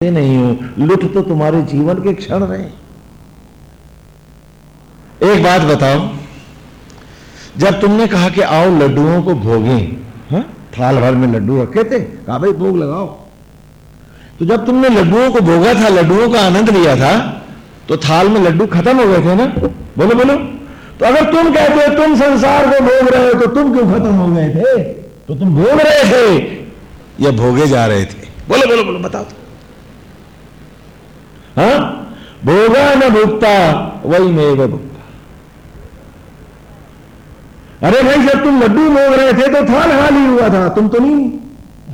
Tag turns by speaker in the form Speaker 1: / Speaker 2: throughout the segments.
Speaker 1: नहीं हूँ, लुट तो तुम्हारे जीवन के क्षण रहे। एक बात बताओ, जब तुमने कहा कि आओ लड्डुओं को भोगे, हा? थाल भर में लड्डू रखे थे, कहा भाई भोग लगाओ। तो जब तुमने लड्डुओं को भोगा था, लड्डुओं का आनंद लिया था तो थाल में लड्डू खत्म हो गए थे ना? बोलो बोलो। तो अगर तुम कहते हो, तुम संसार को भोग रहे हो तो तुम क्यों खत्म हो गए थे? तो तुम भोग रहे थे, या भोगे जा रहे थे। बोलो बोलो बोलो, बताओ। हाँ? भोगा न भुगता, वही मेव भुगता। अरे भाई, जब तुम लड्डू भोग रहे थे तो थाल हाल ही हुआ था। तुम तो नहीं,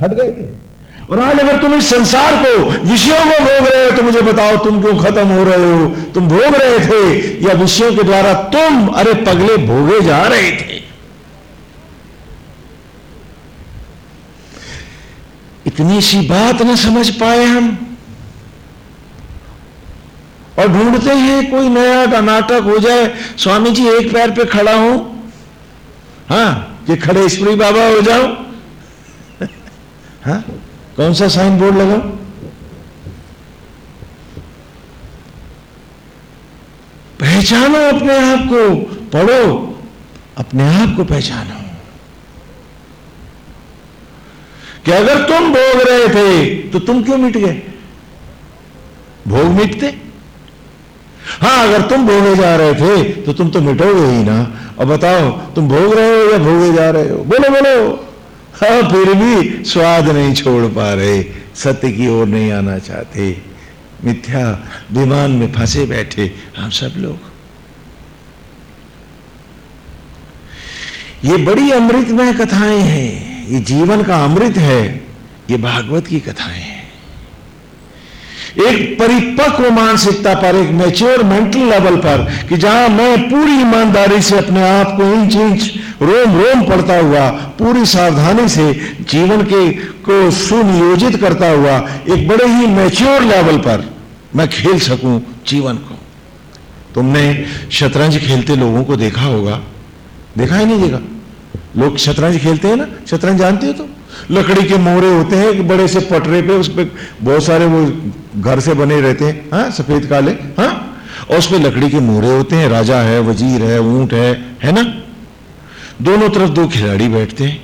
Speaker 1: हट गए थे। और आज अगर तुम इस संसार को, विषयों को भोग रहे हो तो मुझे बताओ, तुम क्यों खत्म हो रहे हो? तुम भोग रहे थे, या विषयों के द्वारा तुम, अरे पगले भोगे जा रहे थे? इतनी सी बात ना समझ पाए हम। और ढूंढते हैं कोई नया नाटक हो जाए। स्वामी जी एक पैर पे खड़ा हो। हाँ कि खड़े ईश्वरी बाबा हो जाओ। हाँ कौन सा साइन बोर्ड लगाओ पहचानो अपने आप को, पढ़ो, अपने आप को पहचानो। कि अगर तुम भोग रहे थे तो तुम क्यों मिट गए? भोग मिटते? हाँ अगर तुम भोगे जा रहे थे तो तुम तो मिटोगे ही ना। और बताओ, तुम भोग रहे हो या भोगे जा रहे हो? बोलो बोलो। हाँ फिर भी स्वाद नहीं छोड़ पा रहे। सत्य की ओर नहीं आना चाहते। मिथ्या विमान में फंसे बैठे हम सब लोग। ये बड़ी अमृतमय कथाएँ हैं। ये जीवन का अमृत है। ये भागवत की कथाएँ हैं। एक परिपक्व मानसिकता पर, एक मेच्योर मेंटल लेवल पर, कि जहाँ मैं पूरी ईमानदारी से अपने आप को इंच इंच रोम रोम पड़ता हुआ, पूरी सावधानी से जीवन के, को सुनियोजित करता हुआ, एक बड़े ही मेच्योर लेवल पर मैं खेल सकूँ जीवन को। तुमने शतरंज खेलते लोगों को देखा होगा। देखा ही नहीं देखा? लोग शतरंज खेलते हैं ना? शतरंज जानते हो तो लकड़ी के मोहरे होते हैं बड़े से पटरे पे, उस पर बहुत सारे वो घर से बने रहते हैं हाँ सफ़ेद काले हाँ? और उसमें लकड़ी के मोरे होते हैं, राजा है, वज़ीर है, ऊँट है है ना? दोनों तरफ़ दो खिलाड़ी बैठते हैं।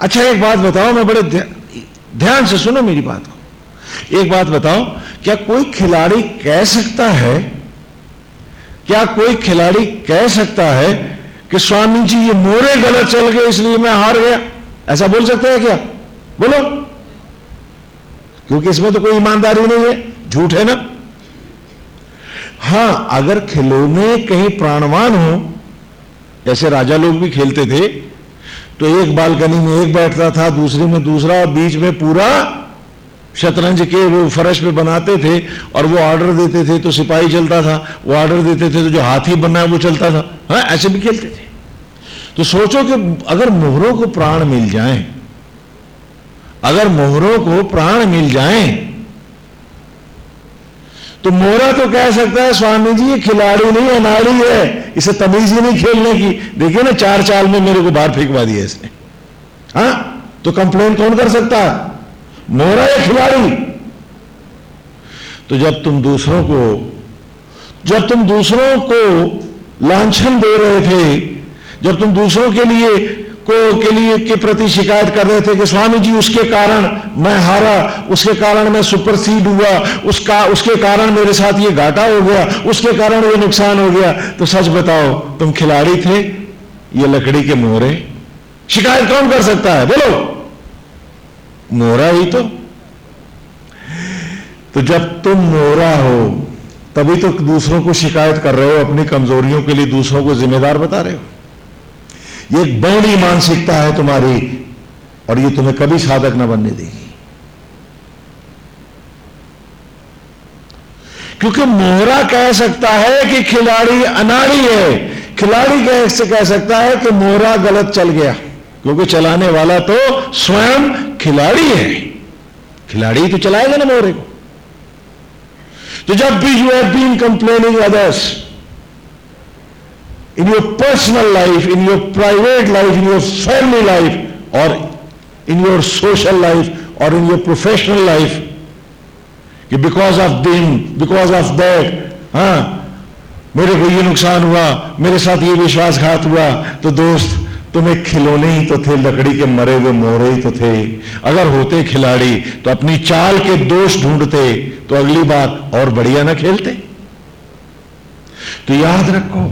Speaker 1: अच्छा एक बात बताओ, मैं बड़े ध्यान से सुनो मेरी बात को। एक बात बताओ, क्या कोई खिलाड़ी कह सकता है, क्या कोई खिलाड़ी कह सकता है कि स्वामी जी, ये मोरे गलत चल गए, इसलिए मैं हार गया? ऐसा बोल सकते हैं क्या? बोलो। क्योंकि इसमें तो कोई ईमानदारी नहीं है। झूठ है ना? हाँ, अगर खिलौने कहीं प्राणवान हो, जैसे राजा लोग भी खेलते थे तो एक बालकनी में एक बैठता था, दूसरे में दूसरा, और बीच में पूरा शतरंज के वो फर्श पे बनाते थे, और वो ऑर्डर देते थे तो सिपाही चलता था। वो ऑर्डर देते थे तो जो हाथी बनना है, वो चलता था। हाँ ऐसे भी खेलते थे। तो सोचो कि अगर मोहरों को प्राण मिल जाए अगर मोहरों को प्राण मिल जाए तो मोहरा तो कह सकता है, स्वामी जी, ये खिलाड़ी नहीं अनाड़ी है। इसे तमीज ही नहीं खेलने की। देखिए ना, चार चाल में मेरे को बाहर फेंकवा दिया इसने। हाँ? तो कंप्लेन कौन कर सकता? है मोहरा या खिलाड़ी? तो जब तुम दूसरों को, जब तुम दूसरों को लांछन दे रहे थे, जब तुम दूसरों के लिए को के लिए के प्रति शिकायत कर रहे थे कि स्वामी जी, उसके कारण मैं हारा, उसके कारण मैं सुपरसीड हुआ, उसका, उसके कारण मेरे साथ ये घाटा हो गया, उसके कारण ये नुकसान हो गया। तो सच बताओ, तुम खिलाड़ी थे, ये लकड़ी के मोहरे। शिकायत कौन कर सकता है? बोलो। मोहरा ही तो। तो जब तुम मोहरा हो, तभी तो दूसरों को शिकायत कर रहे हो, अपनी कमजोरियों के लिए दूसरों को जिम्मेदार बता रहे हो। ये बड़ी मानसिकता है तुम्हारी, और ये तुम्हें कभी साधक न बनने देगी। क्योंकि मोहरा कह सकता है कि खिलाड़ी अनाड़ी है। खिलाड़ी कैसे कह सकता है कि मोहरा गलत चल गया, क्योंकि चलाने वाला तो स्वयं खिलाड़ी है। खिलाड़ी तो चलाएगा ना मोहरे को। तो जब भी you have been complaining others in your personal life, in your private life, in your family life, or in your social life, or in your professional life, because of them because of that हाँ मेरे को ये नुकसान हुआ मेरे साथ ये विश्वासघात हुआ तो दोस्त तुम्हें खिलौने ही तो थे लकड़ी के मरे हुए मोरे ही तो थे। अगर होते खिलाड़ी तो अपनी चाल के दोष ढूंढते तो अगली बार और बढ़िया ना खेलते। तो याद रखो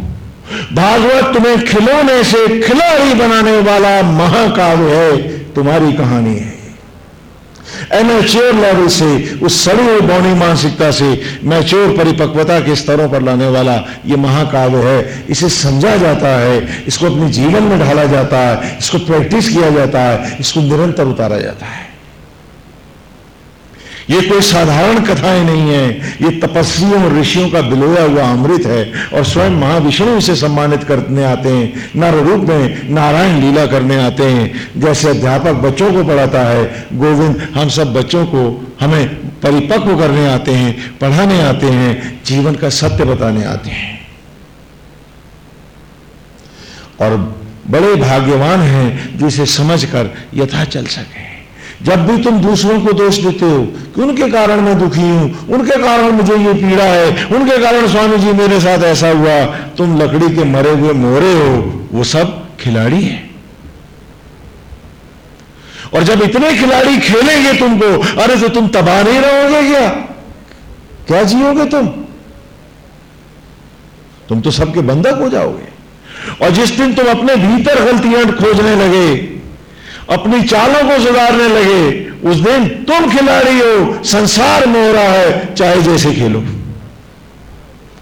Speaker 1: भागवत तुम्हें खिलौने से खिलाड़ी बनाने वाला महाकाव्य है। तुम्हारी कहानी है। एमेच्योर लेवल से, उस सड़ी बौनी मानसिकता से मैच्योर परिपक्वता के स्तरों पर लाने वाला यह महाकाव्य है। इसे समझा जाता है, इसको अपने जीवन में ढाला जाता है, इसको प्रैक्टिस किया जाता है, इसको निरंतर उतारा जाता है। ये कोई साधारण कथाएँ नहीं है। ये तपस्वियों और ऋषियों का बिलोया हुआ अमृत है और स्वयं महाविष्णु इसे सम्मानित करने आते हैं, नर रूप में नारायण लीला करने आते हैं। जैसे अध्यापक बच्चों को पढ़ाता है, गोविंद, हम सब बच्चों को हमें परिपक्व करने आते हैं, पढ़ाने आते हैं, जीवन का सत्य बताने आते हैं। और बड़े भाग्यवान हैं जो इसे समझकर यथा चल सके। जब भी तुम दूसरों को दोष देते हो कि उनके कारण मैं दुखी हूँ, उनके कारण मुझे ये पीड़ा है, उनके कारण स्वामी जी मेरे साथ ऐसा हुआ, तुम लकड़ी के मरे हुए मोरे हो, वो सब खिलाड़ी है। और जब इतने खिलाड़ी खेलेंगे तुमको, अरे तो तुम तबाह नहीं रहोगे क्या? क्या जियोगे तुम? तुम तो सबके बंधक हो जाओगे। और जिस दिन तुम अपने भीतर गलतियाँ खोजने लगे अपनी चालों को सुधारने लगे। उस दिन तुम खिलाड़ी हो, संसार में हो रहा है, चाहे जैसे खेलो।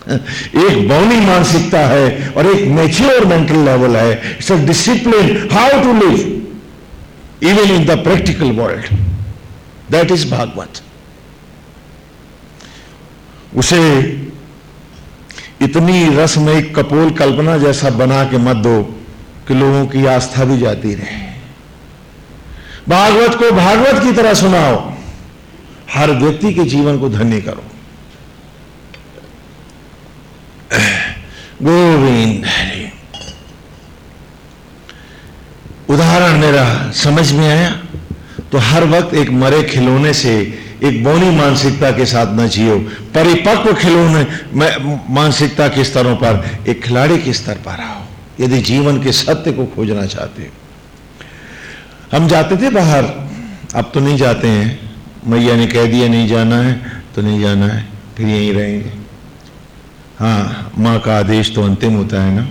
Speaker 1: एक बौनी मानसिकता है और एक मेच्योर मेंटल लेवल है। It's a discipline how to live even in the practical world that is Bhagwat उसे इतनी रसमय कपोल कल्पना जैसा बना के मत दो कि लोगों की आस्था भी जाती रहे। भागवत को भागवत की तरह सुनाओ। हर व्यक्ति के जीवन को धन्य करो। गोविंद उदाहरण मेरा समझ में आया? तो हर वक्त एक मरे खिलौने से एक बोनी मानसिकता के साथ न जियो। परिपक्व खिलौने मानसिकता के स्तरों पर, एक खिलाड़ी के स्तर पर आओ। यदि जीवन के सत्य को खोजना चाहते हो हम जाते थे बाहर। अब तो नहीं जाते हैं। मैया ने कह दिया, नहीं जाना है। तो नहीं जाना है। फिर यहीं रहेंगे। हाँ माँ का आदेश तो अंतिम होता है ना?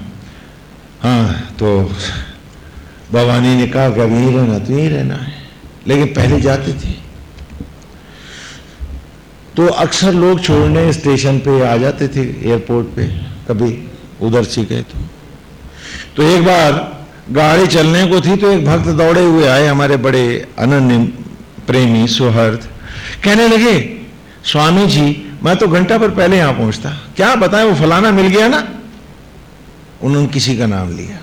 Speaker 1: हाँ तो भवानी ने कहा कि अब यहीं रहना तो यहीं रहना है। लेकिन पहले जाते थे। तो अक्सर लोग छोड़ने स्टेशन पे आ जाते थे, एयरपोर्ट पे, कभी उधर से गए तो। तो एक बार गाड़ी चलने को थी तो एक भक्त दौड़े हुए आए हमारे बड़े अनन्य प्रेमी सुहर्द। कहने लगे स्वामी जी मैं तो घंटा पर पहले यहाँ पहुँचता। क्या बताएँ, वो फलाना मिल गया ना? उन्होंने किसी का नाम लिया।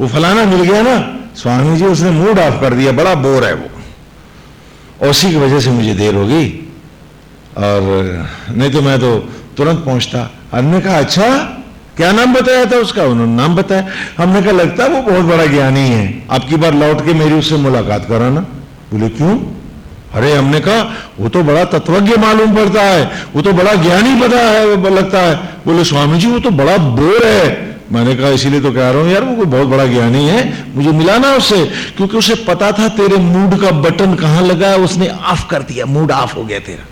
Speaker 1: वो फलाना मिल गया ना? स्वामी जी उसने मूड ऑफ़ कर दिया, बड़ा बोर है वो। उसी की वजह से मुझे देर हो गई। और नहीं तो मैं तो तुरंत पहुँचता। हमने कहा अच्छा क्या नाम बताया था उसका? उन्होंने नाम बताया। हमने कहा, लगता है वो बहुत बड़ा ज्ञानी है। आपकी बार लौट के मेरी उससे मुलाकात कराना। बोले, क्यों? अरे, हमने कहा, वो तो बड़ा तत्वज्ञ मालूम पड़ता है। वो तो बड़ा ज्ञानी पता है लगता है। बोले स्वामी जी वो तो बड़ा बोर है। मैंने कहा, इसीलिए तो कह रहा हूँ, यार, वो कोई बहुत बड़ा ज्ञानी है। मुझे मिला ना उससे क्योंकि उसे पता था तेरे मूड का बटन कहाँ लगा है, उसने ऑफ़ कर दिया। मूड ऑफ़ हो गया तेरा।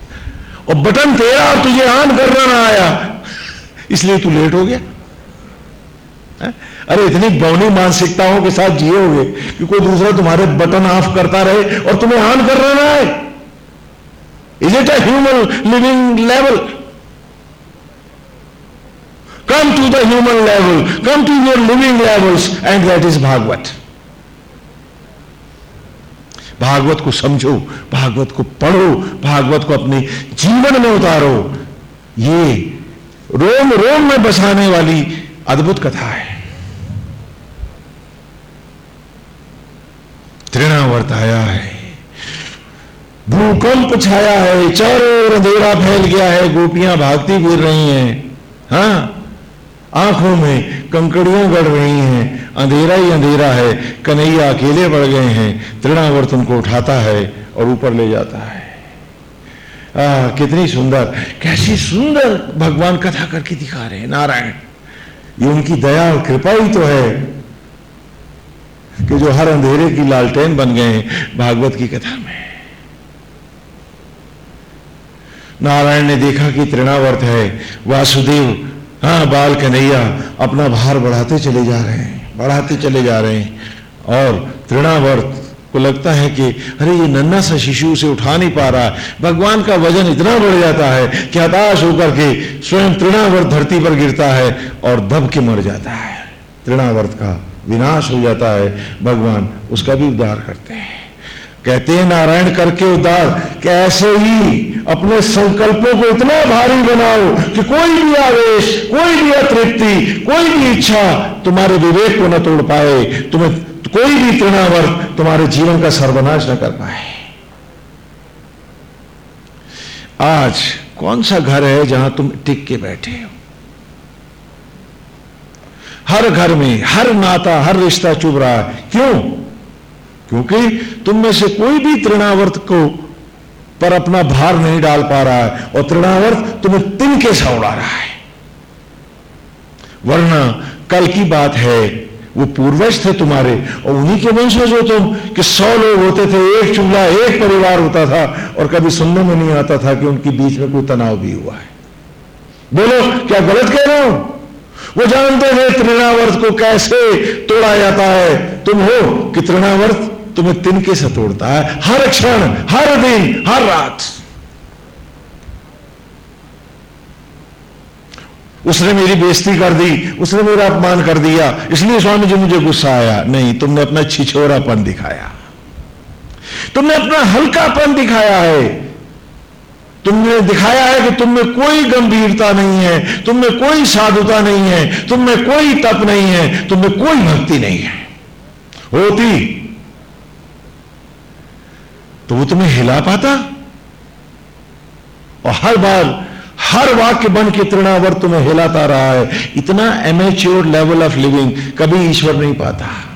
Speaker 1: और बटन तेरा, तुझे ऑन करना ना आया। इसलिए तू लेट हो गया। अरे इतनी बौनी मानसिकताओं के साथ जियोगे कि कोई दूसरा तुम्हारे बटन ऑफ़ करता रहे और तुम्हें ऑन कर रहा है? Is it human living level come to the human level come to your living levels and that is Bhagwat Bhagwat को समझो भागवत को पढ़ो भागवत को अपने जीवन में उतारो। ये रोम रोम में बसाने वाली अद्भुत कथा है। तृणावर्त आया है। भूकंप छाया है चारों ओर अंधेरा फैल गया है गोपियाँ भागती फिर रही हैं। हाँ आँखों में कंकड़ियाँ गड़ रही हैं अंधेरा ही अंधेरा है कन्हैया अकेले बढ़ गए हैं तृणावर्त उनको उठाता है और ऊपर ले जाता है। आ, कितनी सुंदर कैसी सुंदर भगवान कथा करके दिखा रहे हैं नारायण। ये उनकी दया और कृपा ही तो है। कि जो हर अंधेरे की लालटेन बन गए भागवत की कथा में। नारायण ने देखा कि तृणावर्त है, वासुदेव हाँ बाल कन्हैया अपना भार बढ़ाते चले जा रहे हैं, बढ़ाते चले जा रहे हैं। और तृणावर्त को लगता है कि, अरे, ये नन्ना सा शिशु उसे उठा नहीं पा रहा। भगवान का वज़न इतना बढ़ जाता है कि हताश होकर के स्वयं तृणावर्त धरती पर गिरता है और दब के मर जाता है। तृणावर्त का विनाश हो जाता है, भगवान उसका भी उद्धार करते हैं। कहते हैं, नारायण करके उद्धार कैसे ही अपने संकल्पों को इतना भारी बनाओ कि कोई भी आवेश, कोई भी अतृप्ति, कोई भी इच्छा तुम्हारे विवेक को न तोड़ पाए, तुम्हें कोई भी तृणावर्त तुम्हारे जीवन का सर्वनाश न कर पाए। आज कौन सा घर है जहाँ तुम टिक के बैठे हो? हर घर में हर नाता, हर रिश्ता चुभ रहा है। क्यों? क्योंकि तुम में से कोई भी तृणावर्त को पर अपना भार नहीं डाल पा रहा है और तृणावर्त तुम्हें तिनके सा उड़ा रहा है। वरना कल की बात है, वो पूर्वज थे तुम्हारे और उन्हीं के वंशज हो तुम, कि सौ लोग होते थे, एक चूल्हा, एक परिवार होता था और कभी सुनने में नहीं आता था कि उनके बीच में कोई तनाव भी हुआ है। बोलो, क्या गलत कह रहे हो? वो जानते थे तृणावर्त को कैसे तोड़ा जाता है। तुम हो कि तृणावर्त तुम्हें तिनके से तोड़ता है। हर क्षण, हर दिन, हर रात। उसने मेरी बेइज्जती कर दी, उसने मेरा अपमान कर दिया। इसलिए स्वामी जी, मुझे गुस्सा आया। नहीं, तुमने अपना छिछोरापन दिखाया। तुमने अपना हल्कापन दिखाया है। तुमने दिखाया है कि तुम में कोई गंभीरता नहीं है, तुम में कोई साधुता नहीं है, तुम में कोई तप नहीं है, तुम में कोई भक्ति नहीं है। होती। तो वो तुम्हें हिला पाता? और हर बार, हर वाक्य बन के तृणावर तुम्हें हिलाता रहा है। इतना एमेच्योर लेवल ऑफ़ लिविंग कभी ईश्वर नहीं पाता।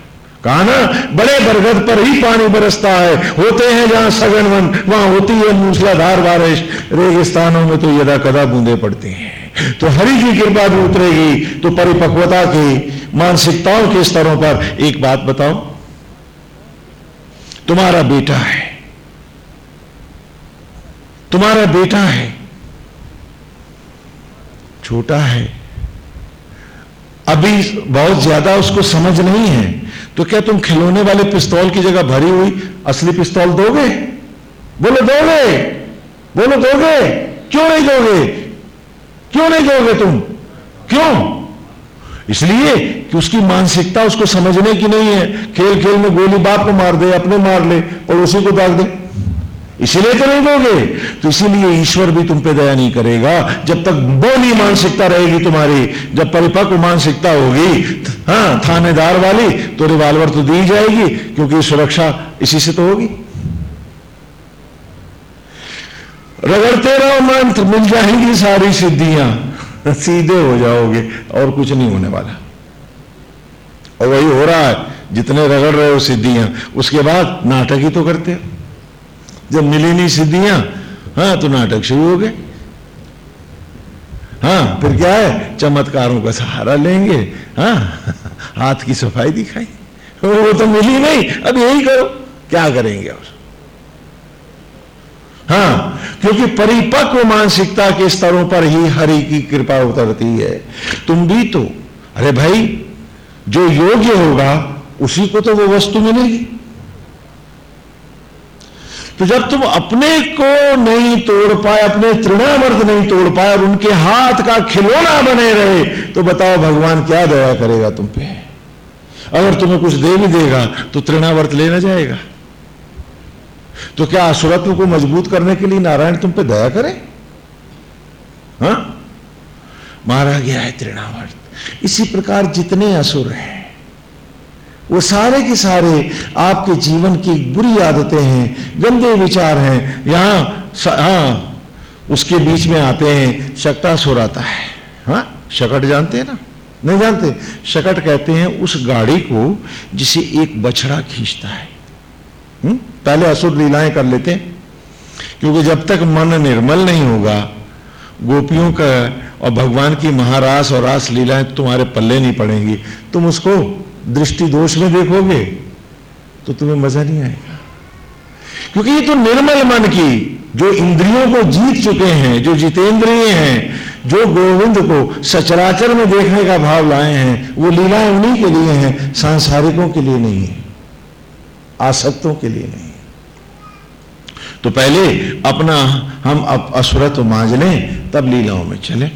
Speaker 1: कहा ना बड़े बरगद पर ही पानी बरसता है। होते हैं जहाँ सघन वन, वहाँ होती है मूसलाधार बारिश। रेगिस्तानों में तो यदा कदा बूंदे पड़ती हैं। तो हरि की कृपा भी उतरेगी तो परिपक्वता की, मानसिकताओं के स्तरों पर एक बात बताओ तुम्हारा बेटा है। तुम्हारा बेटा है। छोटा है। अभी बहुत ज़्यादा उसको समझ नहीं है। तो क्या तुम खिलौने वाले पिस्तौल की जगह भरी हुई असली पिस्तौल दोगे? बोलो दोगे? बोलो, दोगे? क्यों नहीं दोगे? क्यों नहीं दोगे तुम? क्यों? इसलिए कि उसकी मानसिकता उसको समझने की नहीं है। खेल खेल में गोली बाप को मार दे, अपने मार ले और उसी को दाग दे। इसीलिए तो नहीं दोगे। तो इसीलिए ईश्वर भी तुम पे दया नहीं करेगा। जब तक बोली मानसिकता रहेगी तुम्हारी, जब परिपक्व मानसिकता होगी हाँ थानेदार वाली तो रिवाल्वर तो दी जाएगी, क्योंकि सुरक्षा इसी से तो होगी। रगड़ते रहो मंत्र, मिल जाएँगी सारी सिद्धियाँ। सीधे हो जाओगे, और कुछ नहीं होने वाला। और वही हो रहा है, जितने रगड़ रहे हो सिद्धियाँ, उसके बाद नाटक ही तो करते हो। जब मिली नहीं सिद्धियाँ हाँ तो नाटक शुरू हो गए। हाँ फिर क्या है? चमत्कारों का सहारा लेंगे हाँ हाथ की सफ़ाई दिखाई। वो तो मिली नहीं, अब यही करो, क्या करेंगे और? हाँ क्योंकि परिपक्व मानसिकता के स्तरों पर ही हरि की कृपा उतरती है। तुम भी तो अरे भाई, जो योग्य होगा, उसी को तो वो वस्तु मिलेगी। तो जब तुम अपने को नहीं तोड़ पाए, अपने तृणावर्त नहीं तोड़ पाए और उनके हाथ का खिलौना बने रहे तो बताओ भगवान क्या दया करेगा तुम पे? अगर तुम्हें कुछ दे भी देगा तो तृणावर्त लेना जाएगा। तो क्या असुरत्व को मज़बूत करने के लिए नारायण तुम पे दया करे? हा? मारा गया है तृणावर्त। इसी प्रकार जितने असुर हैं वो सारे के सारे आपके जीवन की बुरी आदतें हैं, गंदे विचार हैं यहाँ हाँ उसके बीच में आते हैं, शक्तासुर आता है हाँ शकट जानते हैं ना नहीं जानते शकट कहते हैं उस गाड़ी को जिसे एक बछड़ा खींचता है हुँ? हम्म? पहले असुर लीलाएँ कर लेते हैं, क्योंकि जब तक मन निर्मल नहीं होगा, गोपियों का और भगवान की महारास और रास लीलाएँ तुम्हारे पल्ले नहीं पड़ेंगी तुम उसको दृष्टि दोष में देखोगे तो तुम्हें मज़ा नहीं आएगा। क्योंकि ये तो निर्मल मन की, जो इंद्रियों को जीत चुके हैं, जो जितेंद्रिय हैं, जो गोविंद को सचराचर में देखने का भाव लाए हैं, वो लीलाएँ उन्हीं के लिए हैं, सांसारिकों के लिए नहीं है, आसक्तों के लिए नहीं तो पहले अपना हम असुरत मांझ लें, तब लीलाओं में चले।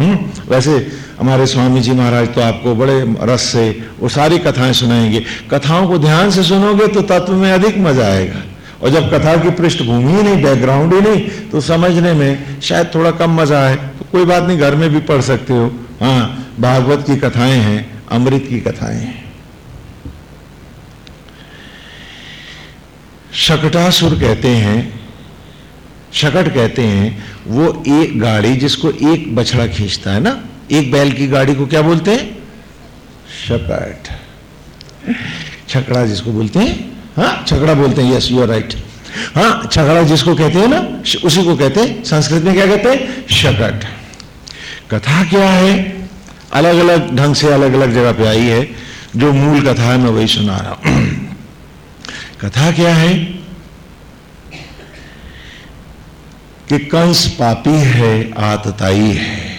Speaker 1: हम्म? वैसे हमारे स्वामी जी महाराज तो आपको बड़े रस से वो सारी कथाएँ सुनाएँगे। कथाओं को ध्यान से सुनोगे तो तत्व में अधिक मज़ा आएगा। और जब कथा की पृष्ठभूमि ही नहीं बैकग्राउंड ही नहीं तो समझने में शायद थोड़ा कम मज़ा आए। तो कोई बात नहीं, घर में भी पढ़ सकते हो। हाँ भागवत की कथाएँ हैं, अमृत की कथाएँ हैं। शकटासुर कहते हैं शकट कहते हैं, वो एक गाड़ी जिसको एक बछड़ा खींचता है ना, एक बैल की गाड़ी को क्या बोलते हैं? शकट। छकड़ा जिसको बोलते हैं? हाँ छकड़ा बोलते हैं यस यू आर राइट हाँ छकड़ा जिसको कहते हैं ना, उसी को कहते हैं, संस्कृत में क्या कहते हैं? शकट। कथा क्या है? अलग अलग ढंग से अलग अलग जगह पे आई है, जो मूल कथा है, मैं वही सुना रहा हूँ। कथा क्या है? कि कंस पापी है, आतताई है।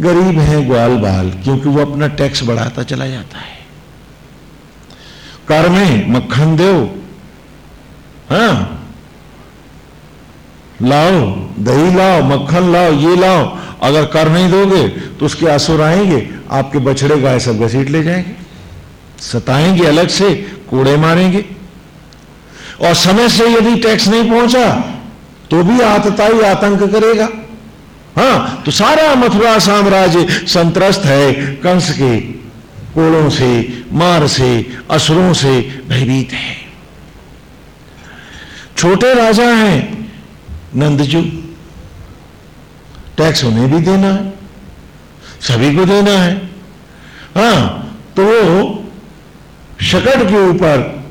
Speaker 1: गरीब है ग्वाल बाल, क्योंकि वो अपना टैक्स बढ़ाता चला जाता है। कर में मक्खन दो हाँ। लाओ, दही लाओ, मक्खन लाओ, ये लाओ। अगर कर नहीं दोगे तो उसके आँसू आएँगे, आपके बछड़े गाय सब घसीट ले जाएँगे। सताएँगे अलग से, कूड़े मारेंगे। और समय से यदि टैक्स नहीं पहुँचा तो भी आतताई आतंक करेगा। हाँ तो सारा मथुरा साम्राज्य संतरस्त है, कंस के कोलों से, मार से, असुरों से भयभीत है। छोटे राजा हैं, नंदजू। टैक्स उन्हें भी देना है, सभी को देना है। हाँ तो शकट के ऊपर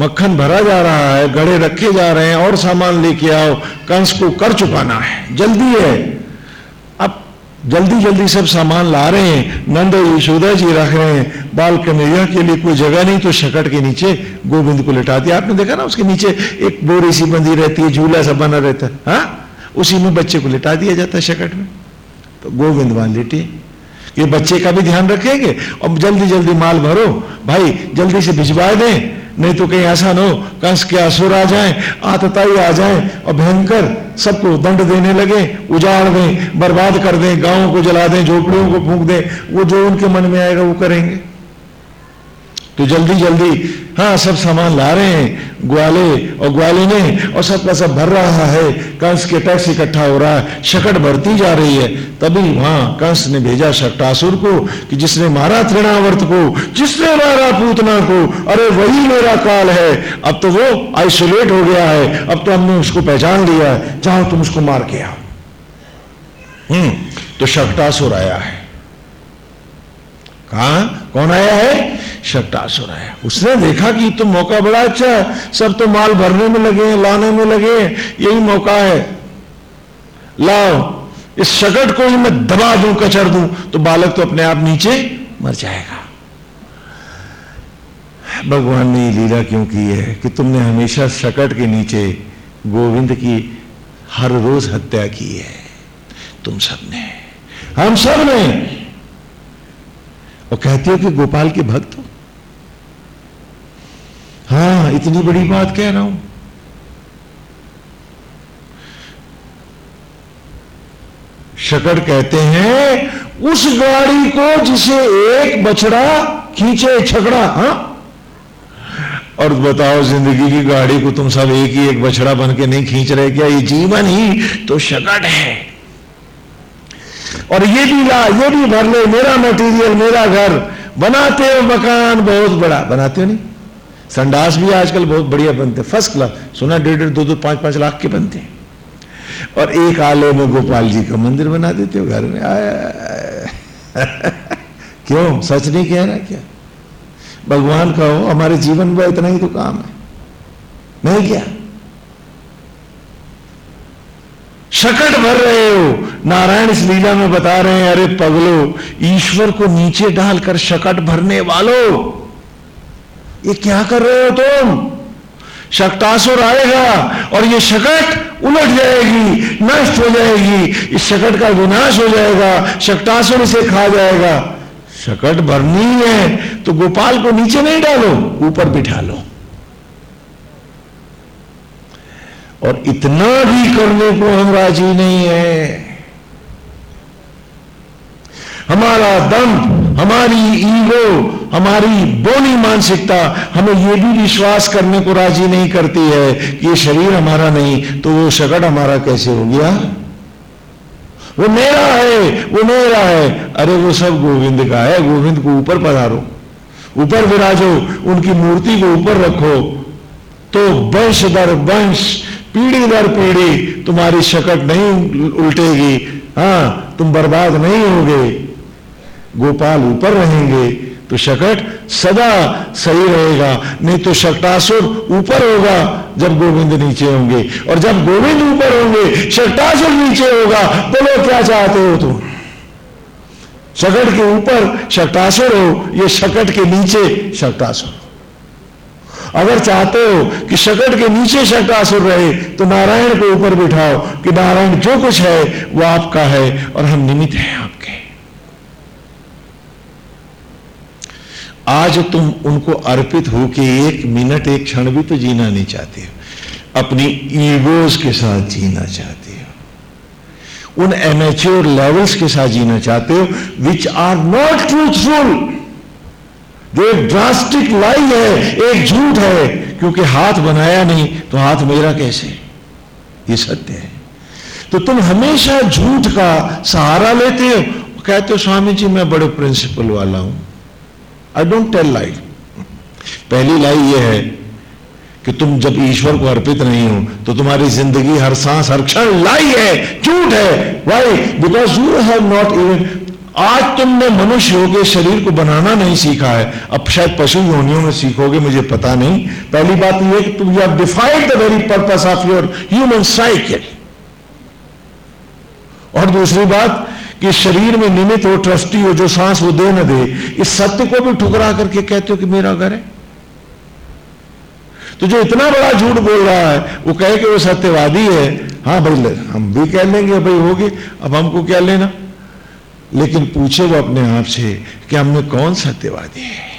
Speaker 1: मक्खन भरा जा रहा है, गड़े रखे जा रहे हैं, और सामान लेके आओ, कंस को कर चुकाना है। जल्दी है। अब जल्दी जल्दी सब सामान ला रहे हैं, नंद यशोदा जी रख रहे हैं, बाल कन्हैया के लिए कोई जगह नहीं तो शकट के नीचे गोविंद को लिटा दिया। आपने देखा ना, उसके नीचे एक बोरी सी बंधी रहती है, झूला सा बना रहता है हाँ? उसी में बच्चे को लिटा दिया जाता है शकट में। तो गोविंद वहाँ लेटे। ये बच्चे का भी ध्यान रखेंगे। और जल्दी जल्दी माल भरो। भाई, जल्दी से भिजवा दें। नहीं तो कहीं ऐसा न हो, कंस के असुर आ जाए, आतताई आ जाए और भयंकर सबको दंड देने लगे, उजाड़ दें, बर्बाद कर दें, गाँवों को जला दें, झोपड़ियों को फूंक दें। वो जो उनके मन में आएगा, वो करेंगे। तो जल्दी जल्दी हाँ सब सामान ला रहे हैं? ग्वाले और ग्वाले ने और सबका सब भर रहा है। कंस के टैक्स इकट्ठा हो रहा है। शकट भरती जा रही है। तभी वहाँ कंस ने भेजा शक्टासुर को कि जिसने मारा तृणावर्त को, जिसने मारा पूतना को, अरे वही मेरा काल है। अब तो वो आइसोलेट हो गया है। अब तो हमने उसको पहचान लिया है। जाओ तुम उसको मार के आओ। हम्म तो शक्टासुर आया है। कहा? कौन आया है? शक्टासुर आया उसने देखा कि तो मौका बड़ा अच्छा है। सब तो माल भरने में लगे हैं, लाने में लगे हैं। यही मौका है। लाओ, इस शकट को ही मैं दबा दूँ, कचर दूँ तो बालक तो अपने आप नीचे मर जाएगा। भगवान ने लीला क्यों की है कि तुमने हमेशा शकट के नीचे गोविंद की हर रोज हत्या की है? तुम सबने हम सबने। और कहती हो कि गोपाल के भक्त हो? हाँ इतनी बड़ी बात कह रहा हूँ। शकड़ कहते हैं, उस गाड़ी को जिसे एक बछड़ा खींचे, छकड़ा हाँ? और बताओ, ज़िंदगी की गाड़ी को तुम सब एक ही एक बछड़ा बन के नहीं खींच रहे क्या? ये जीवन ही तो शकट है। और ये भी ला, ये भी भर ले, मेरा मटेरियल मेरा घर। बनाते हो मकान, बहुत बड़ा। बनाते हो नहीं? संडास भी आजकल बहुत बढ़िया बनते फ़र्स्ट क्लास सुना डेढ़ डेढ़ दो दो पाँच पाँच लाख के बनते हैं। और एक आले में गोपाल जी का मंदिर बना देते हो, घर में। क्यों? सच नहीं कह रहा क्या? भगवान का हो, हमारे जीवन में इतना ही तो काम है। नहीं क्या? शकट भर रहे हो। नारायण इस लीला में बता रहे हैं, अरे पगलो, ईश्वर को नीचे डालकर शकट भरने वालों। ये क्या कर रहे हो तुम? शक्टासुर आएगा और ये शकट उलट जाएगी, नष्ट हो जाएगी। इस शकट का विनाश हो जाएगा शक्टासुर इसे खा जाएगा। शकट भरनी है तो गोपाल को नीचे नहीं डालो, ऊपर बिठा लो। और इतना भी करने को हम राज़ी नहीं है। हमारा दम हमारी ईगो हमारी बोली मानसिकता हमें यह भी विश्वास करने को राज़ी नहीं करती है कि ये शरीर हमारा नहीं तो वो शकट हमारा कैसे हो गया? वो मेरा है, वो मेरा है। अरे वो सब गोविंद का है, गोविंद को ऊपर पधारो, ऊपर विराजो, उनकी मूर्ति को ऊपर रखो। तो वंश दर वंश, पीढ़ी दर पीढ़ी, तुम्हारी शकट नहीं उल्टेगी। हाँ तुम बर्बाद नहीं होगे। गोपाल ऊपर रहेंगे। तो शकट सदा सही रहेगा, नहीं तो शकटासुर ऊपर होगा जब गोविंद नीचे होंगे। और जब गोविंद ऊपर होंगे शकटासुर नीचे होगा, बोलो क्या चाहते हो तुम? शकट के ऊपर शकटासुर हो, ये शकट के नीचे शकटासुर अगर चाहते हो कि शकट के नीचे शकटासुर रहे तो नारायण को ऊपर बिठाओ कि नारायण जो कुछ है, वो आपका है और हम निमित्त हैं आपके। आज तुम उनको अर्पित हो के एक मिनट, एक क्षण भी तो जीना नहीं चाहते हो। अपनी ईगोज के साथ जीना चाहते हो। उन एमेच्योर लेवल्स के साथ जीना चाहते हो विच आर नॉट ट्रूथफुल जो एक ड्रास्टिक लाई है, एक झूठ है, क्योंकि हाथ बनाया नहीं तो हाथ मेरा कैसे? ये सत्य है। तो तुम हमेशा झूठ का सहारा लेते हो। कहते हो, स्वामी जी, मैं बड़े प्रिंसिपल वाला हूँ। आई डोंट टेल लाई पहली लाई ये है कि तुम जब ईश्वर को अर्पित नहीं हो तो तुम्हारी ज़िंदगी हर सांस, हर क्षण लाई है, झूठ है। Why because you have not even आज तुमने मनुष्य होकर शरीर को बनाना नहीं सीखा है। अब शायद पशु योनियों में सीखोगे, मुझे पता नहीं। पहली बात यह कि तुम you have defined the very purpose of your human cycle और दूसरी बात कि शरीर में निमित हो ट्रस्टी हो, जो सांस वो दे न दे, इस सत्य को भी ठुकरा करके कहते हो कि मेरा घर है। तो जो इतना बड़ा झूठ बोल रहा है, वो कहे कि वो सत्यवादी है। हाँ भाई हम भी कह लेंगे भाई, होगी। अब हमको क्या लेना? लेकिन पूछे वो अपने आप से कि हमने कौन सत्यवादी है?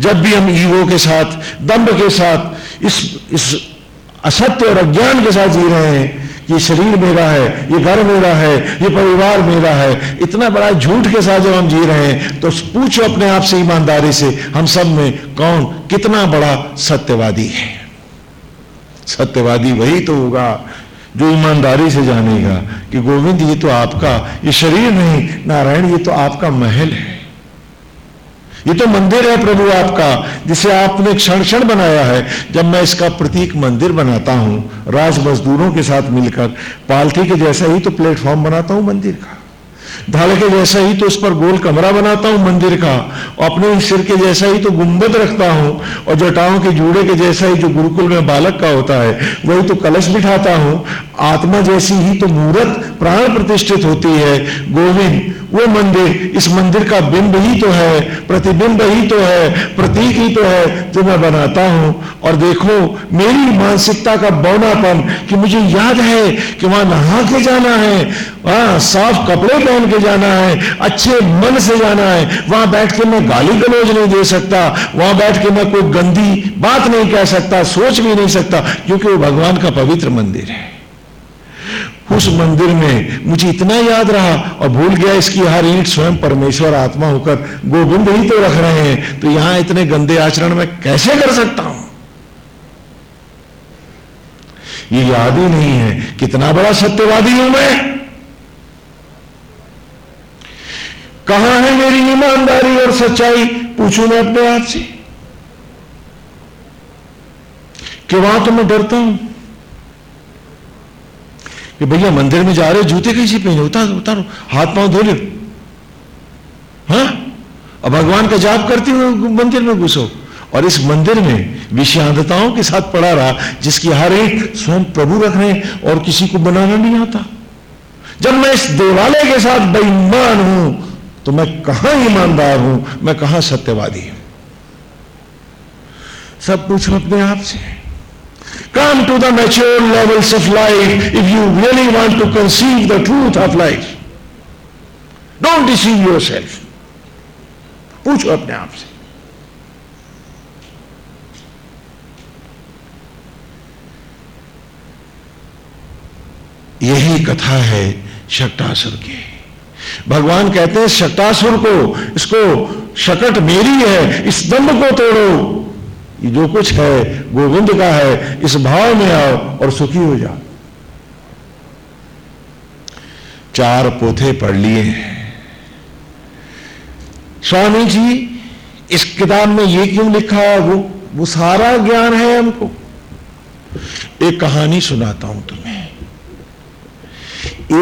Speaker 1: जब भी हम ईगो के साथ दम्भ के साथ, इस इस असत्य और अज्ञान के साथ जी रहे हैं ये शरीर मेरा है, ये घर मेरा है, ये परिवार मेरा है। इतना बड़ा झूठ के साथ जब हम जी रहे हैं तो पूछो अपने आप से ईमानदारी से, हम सब में कौन कितना बड़ा सत्यवादी है? सत्यवादी वही तो होगा जो ईमानदारी से जानेगा कि गोविंद, ये तो आपका, ये शरीर नहीं, नारायण, ये तो आपका महल है। ये तो मंदिर है प्रभु आपका, जिसे आपने क्षण क्षण बनाया है। जब मैं इसका प्रतीक मंदिर बनाता हूँ राज मजदूरों के साथ मिलकर, पालथी के जैसा ही तो प्लेटफॉर्म बनाता हूँ मंदिर का। ढाल के जैसा ही तो उस पर गोल कमरा बनाता हूँ मंदिर का, और अपने सिर के जैसा ही तो गुंबद रखता हूँ, और जटाओं के जूड़े के जैसा ही जो गुरुकुल में बालक का होता है, वही तो कलश बिठाता हूँ। आत्मा जैसी ही तो मूर्त प्राण प्रतिष्ठित होती है। गोविंद वो मंदिर, इस मंदिर का बिंब ही तो है, प्रतिबिंब ही तो है, प्रतीक ही तो है, जो मैं बनाता हूँ। और देखो, मेरी मानसिकता का बौनापन कि मुझे याद है कि वहाँ नहा के जाना है, वहाँ साफ़ कपड़े पहन के जाना है, अच्छे मन से जाना है, वहाँ बैठ के मैं गाली गलौज नहीं दे सकता, वहाँ बैठ के मैं कोई गंदी बात नहीं कह सकता, सोच भी नहीं सकता, क्योंकि वो भगवान का पवित्र मंदिर है। उस मंदिर में मुझे इतना याद रहा और भूल गया इसकी हर ईंट स्वयं परमेश्वर आत्मा होकर गोविंद ही तो रख रहे हैं। तो यहाँ इतने गंदे आचरण में कैसे कर सकता हूँ? ये याद ही नहीं है कितना बड़ा सत्यवादी हूँ मैं। कहाँ है मेरी ईमानदारी और सच्चाई? पूछू मैं अपने आप से। कि वहाँ तो मैं डरता हूँ। कि भैया मंदिर में जा रहे हो, जूते कैसे पहने उतारो उतारो। हाथ पाँव धो लो हाँ? अब भगवान का जाप करते हुए मंदिर में घुसो। और इस मंदिर में विषांतताओं के साथ पड़ा रहा, जिसकी हर एक स्वयं प्रभु रख रहे और किसी को बनाना नहीं आता। जब मैं इस देवालय के साथ बेईमान हूँ तो मैं कहाँ ईमानदार हूँ? मैं कहाँ सत्यवादी हूँ? सब पूछो अपने आप से the mature levels of life if you really want to conceive the truth of life don't deceive yourself पूछो अपने आप से यही कथा है शक्टासुर की। भगवान कहते हैं शक्टासुर को, इसको शकट मेरी है, इस दम्भ को तोड़ो। ये जो कुछ है, गोविंद का है, इस भाव में आओ और सुखी हो जाओ। चार पोथे पढ़ लिए हैं। स्वामी जी, इस किताब में ये क्यों लिखा है? वो वो सारा ज्ञान है हमको। एक कहानी सुनाता हूँ तुम्हें।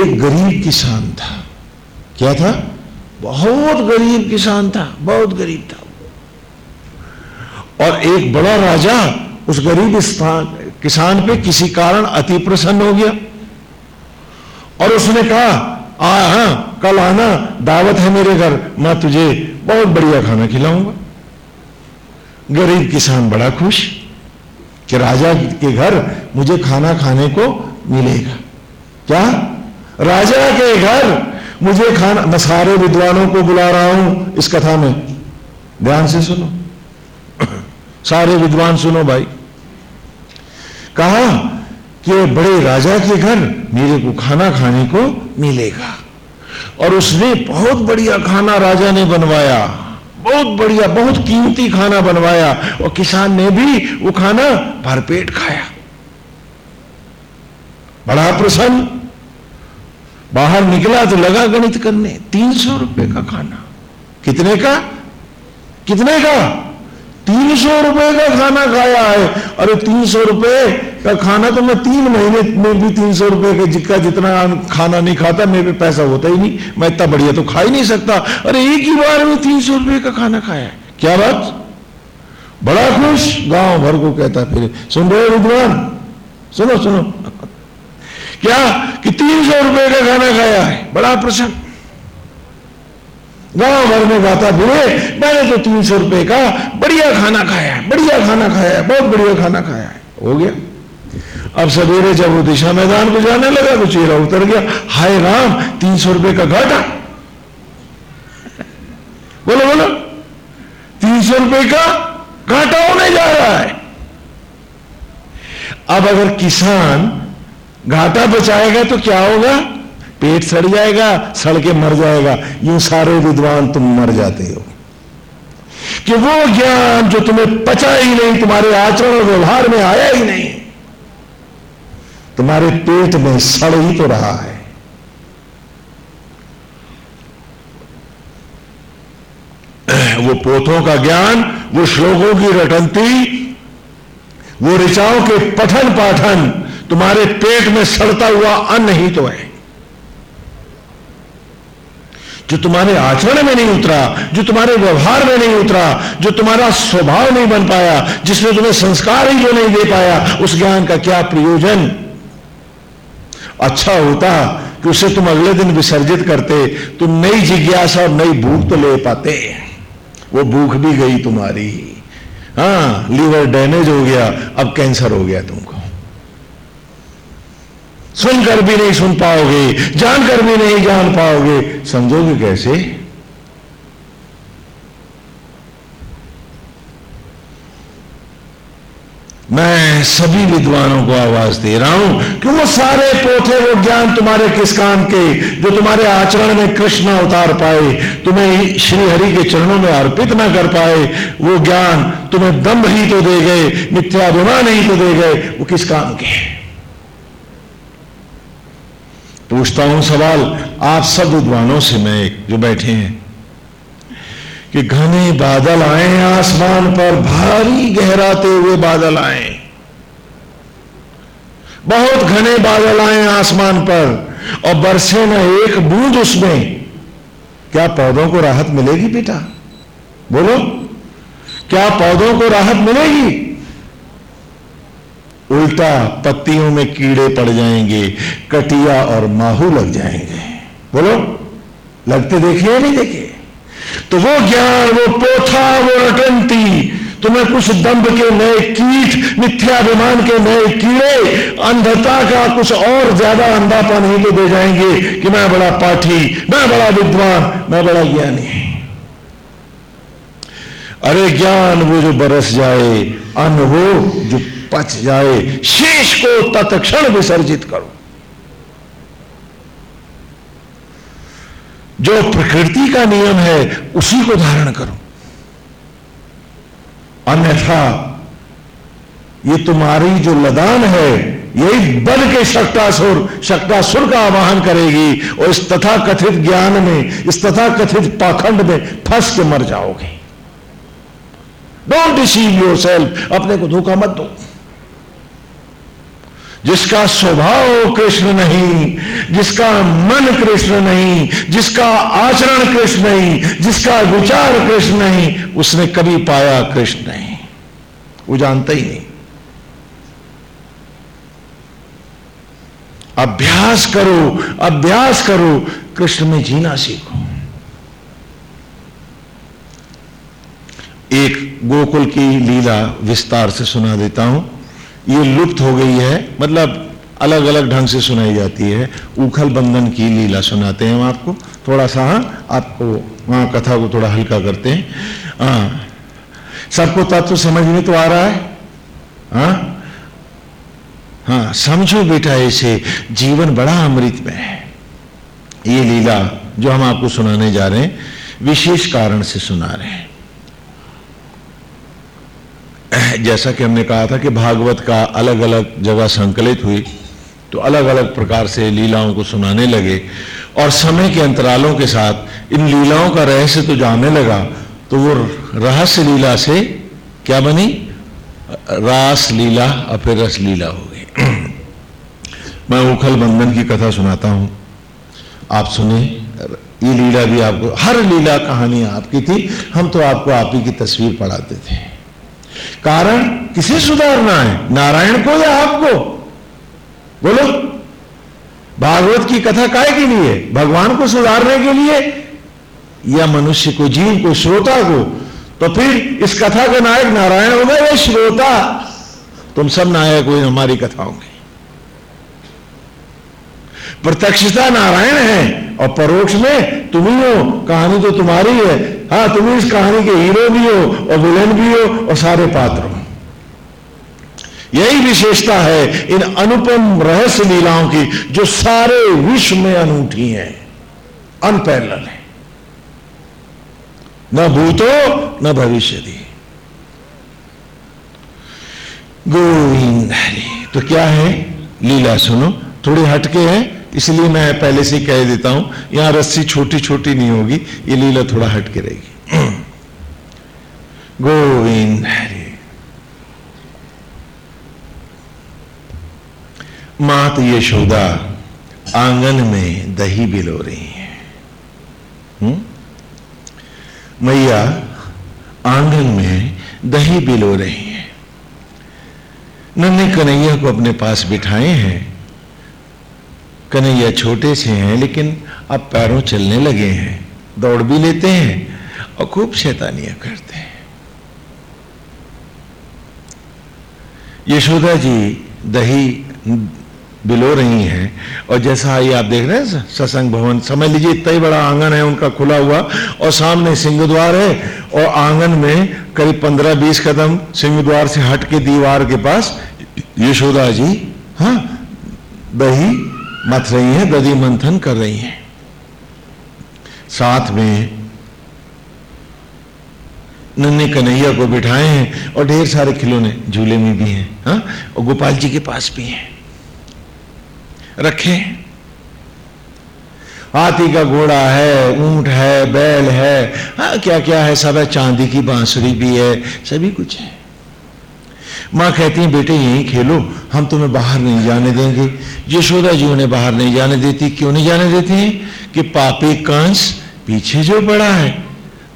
Speaker 1: एक गरीब किसान था। क्या था? बहुत गरीब किसान था, बहुत गरीब था। और एक बड़ा राजा उस गरीब स्थान, किसान पे किसी कारण अति प्रसन्न हो गया। और उसने कहा, आ हाँ कल आना, दावत है मेरे घर, मैं तुझे बहुत बढ़िया खाना खिलाऊँगा। गरीब किसान बड़ा खुश कि राजा के घर मुझे खाना खाने को मिलेगा। क्या? राजा के घर मुझे खाना, मैं सारे विद्वानों को बुला रहा हूँ, इस कथा में। ध्यान से सुनो। सारे विद्वान सुनो भाई। कहा कि बड़े राजा के घर मेरे को खाना खाने को मिलेगा। और उसने बहुत बढ़िया खाना राजा ने बनवाया। बहुत बढ़िया, बहुत कीमती खाना बनवाया। और किसान ने भी वो खाना भरपेट खाया। बड़ा प्रसन्न। बाहर निकला तो लगा गणित करने, तीन सौ रुपए का खाना। कितने का? कितने का? तीन सौ रुपए का खाना खाया है। अरे तीन सौ रुपए का खाना तो मैं तीन महीने में भी तीन सौ रुपए का जिक्का जितना खाना नहीं खाता, मेरे पैसा होता ही नहीं। मैं इतना बढ़िया तो खा ही नहीं सकता। अरे एक ही बार में तीन सौ रुपए का खाना खाया है। क्या बात? बड़ा खुश। गाँव भर को कहता फिर, सुन रहे विद्वान? सुनो सुनो। क्या? कि तीन सौ रुपए का खाना खाया है। बड़ा प्रसन्न। गाँव भर में गाता फिरे, मैंने तो तीन सौ रुपए का बढ़िया खाना खाया है, बढ़िया खाना खाया है, बहुत बढ़िया खाना खाया है। हो गया। अब सवेरे जब वो दिशा मैदान को जाने लगा तो चेहरा उतर गया, हाय राम, तीन सौ रुपए का घाटा। बोलो बोलो। तीन सौ रुपए का घाटा होने जा रहा है। अब अगर किसान घाटा बचाएगा तो क्या होगा? पेट सड़ जाएगा, सड़ के मर जाएगा। यूँ सारे विद्वान तुम मर जाते हो। कि वो ज्ञान जो तुम्हें पचा ही नहीं, तुम्हारे आचरण और व्यवहार में आया ही नहीं, तुम्हारे पेट में सड़ ही तो रहा है। वो पोथों का ज्ञान, वो श्लोकों की रटंती, वो ऋचाओं के पठन पाठन तुम्हारे पेट में सड़ता हुआ अन्न ही तो है। जो तुम्हारे आचरण में नहीं उतरा, जो तुम्हारे व्यवहार में नहीं उतरा, जो तुम्हारा स्वभाव नहीं बन पाया जिसमें तुम्हें संस्कार ही जो नहीं दे पाया, उस ज्ञान का क्या प्रयोजन? अच्छा होता कि उसे तुम अगले दिन विसर्जित करते, तुम नई जिज्ञासा और नई भूख तो ले पाते। वो भूख भी गई तुम्हारी। हाँ लीवर डैमेज हो गया, अब कैंसर हो गया तुमको। सुनकर भी नहीं सुन पाओगे, जानकर भी नहीं जान पाओगे। समझोगे कैसे? मैं सभी विद्वानों को आवाज़ दे रहा हूँ कि वो सारे पोथे, वो ज्ञान तुम्हारे किस काम के, जो तुम्हारे आचरण में कृष्ण उतार पाए, तुम्हें श्री हरि के चरणों में अर्पित ना कर पाए, वो ज्ञान तुम्हें दम्भ ही तो दे गए, मिथ्याभिमान ही तो दे गए, वो किस काम के पूछता हूँ सवाल, आप सब विद्वानों से मैं जो बैठे हैं, कि घने बादल आए आसमान पर, भारी गहराते हुए बादल आए। बहुत घने बादल आए आसमान पर, और बरसे न एक बूंद उसमें। क्या पौधों को राहत मिलेगी बेटा? बोलो। क्या पौधों को राहत मिलेगी? उल्टा पत्तियों में कीड़े पड़ जाएँगे, कटिया और माहू लग जाएँगे। बोलो, लगते देखे या नहीं देखे तो वो ज्ञान, वो पोथा, वो रटंती तुम्हें कुछ दंभ के नए कीट, मिथ्याभिमान के नए कीड़े, अंधता का कुछ और ज़्यादा अंधापन ही तो दे जाएँगे कि मैं बड़ा पाठी, मैं बड़ा विद्वान, मैं बड़ा ज्ञानी। अरे ज्ञान, वो जो बरस जाए, अन्न वो जो पच जाए शेष को तत्क्षण विसर्जित करो। जो प्रकृति का नियम है, उसी को धारण करो। अन्यथा, ये तुम्हारी जो लदान है, यही बल के शक्तासुर शक्तासुर का आवाहन करेगी और इस तथा कथित ज्ञान में, इस तथा कथित पाखंड में फंस के मर जाओगे। डोंट डिसीव योर सेल्फ अपने को धोखा मत दो। जिसका स्वभाव कृष्ण नहीं, जिसका मन कृष्ण नहीं, जिसका आचरण कृष्ण नहीं, जिसका विचार कृष्ण नहीं, उसने कभी पाया कृष्ण नहीं। वो जानता ही नहीं। अभ्यास करो अभ्यास करो, कृष्ण में जीना सीखो। एक गोकुल की लीला विस्तार से सुना देता हूँ। ये लुप्त हो गई है मतलब अलग अलग ढंग से सुनाई जाती है। उखल बंधन की लीला सुनाते हैं हम आपको। थोड़ा सा हाँ आपको वहाँ कथा को थोड़ा हल्का करते हैं। हाँ सबको तत्व समझ में तो आ रहा है? हाँ हाँ समझो बेटा ऐसे जीवन बड़ा अमृत में है। ये लीला जो हम आपको सुनाने जा रहे हैं, विशेष कारण से सुना रहे हैं। जैसा कि हमने कहा था कि भागवत का अलग अलग जगह संकलित हुई तो अलग अलग प्रकार से लीलाओं को सुनाने लगे और समय के अंतरालों के साथ इन लीलाओं का रहस्य तो जानने लगा तो वो रहस्य लीला से क्या बनी? रास लीला और फिर रस लीला हो गई। मैं उखल बंधन की कथा सुनाता हूँ। आप सुने, ये लीला भी आपको, हर लीला कहानी आपकी थी, हम तो आपको आप ही की तस्वीर पढ़ाते थे। कारण किसे सुधारना है? नारायण को या आपको? बोलो। भागवत की कथा काय के लिए? भगवान को सुधारने के लिए? या मनुष्य को, जीव को, श्रोता को? तो फिर इस कथा का नायक नारायण होगा या श्रोता। तुम सब नायक हो, हमारी कथाओं के प्रत्यक्षता नारायण है, और परोक्ष में तुम ही हो। कहानी तो तुम्हारी है। हाँ तुम इस कहानी के हीरो भी हो और विलन भी हो और सारे पात्र हो। यही विशेषता है इन अनुपम रहस्य लीलाओं की, जो सारे विश्व में अनूठी है अनपैरल है। न भूतो, न भविष्य दी गोविंद तो क्या है? लीला सुनो, थोड़ी हटके है। इसलिए मैं पहले से कह देता हूँ, यहाँ रस्सी छोटी छोटी नहीं होगी, ये लीला थोड़ा हट के रहेगी। गोविंद हरे। मात यशोदा, आँगन में दही बिलो रही है? मैया, आँगन में दही बिलो रही है। नन्हे कन्हैया को अपने पास बिठाए हैं कन्हैया छोटे से हैं, लेकिन अब पैरों चलने लगे हैं। दौड़ भी लेते हैं और खूब शैतानियाँ करते हैं। यशोदा जी दही बिलो रही हैं और जैसा ये आप देख रहे हैं, सत्संग भवन, समझ लीजिए इतना ही बड़ा आँगन है, उनका खुला हुआ और सामने सिंह द्वार है और आँगन में करीब पंद्रह बीस कदम सिंह द्वार से हट के दीवार के पास यशोदा जी हाँ दही मथ रही हैं दधी मंथन कर रही हैं। साथ में नन्हे कन्हैया को बिठाए हैं और ढेर सारे खिलौने, झूले में भी हैं हाँ? और गोपाल जी के पास भी हैं। रखे। हाथी का घोड़ा है, ऊँट है, बैल है। हाँ क्या क्या है? सब है, चांदी की बांसुरी भी है, सभी कुछ है। माँ कहती है, बेटे, यहीं खेलो, हम तुम्हें बाहर नहीं जाने देंगे। यशोदा जी उन्हें बाहर नहीं जाने देती। क्यों नहीं जाने देती हैं? कि पापी कंस पीछे जो पड़ा है।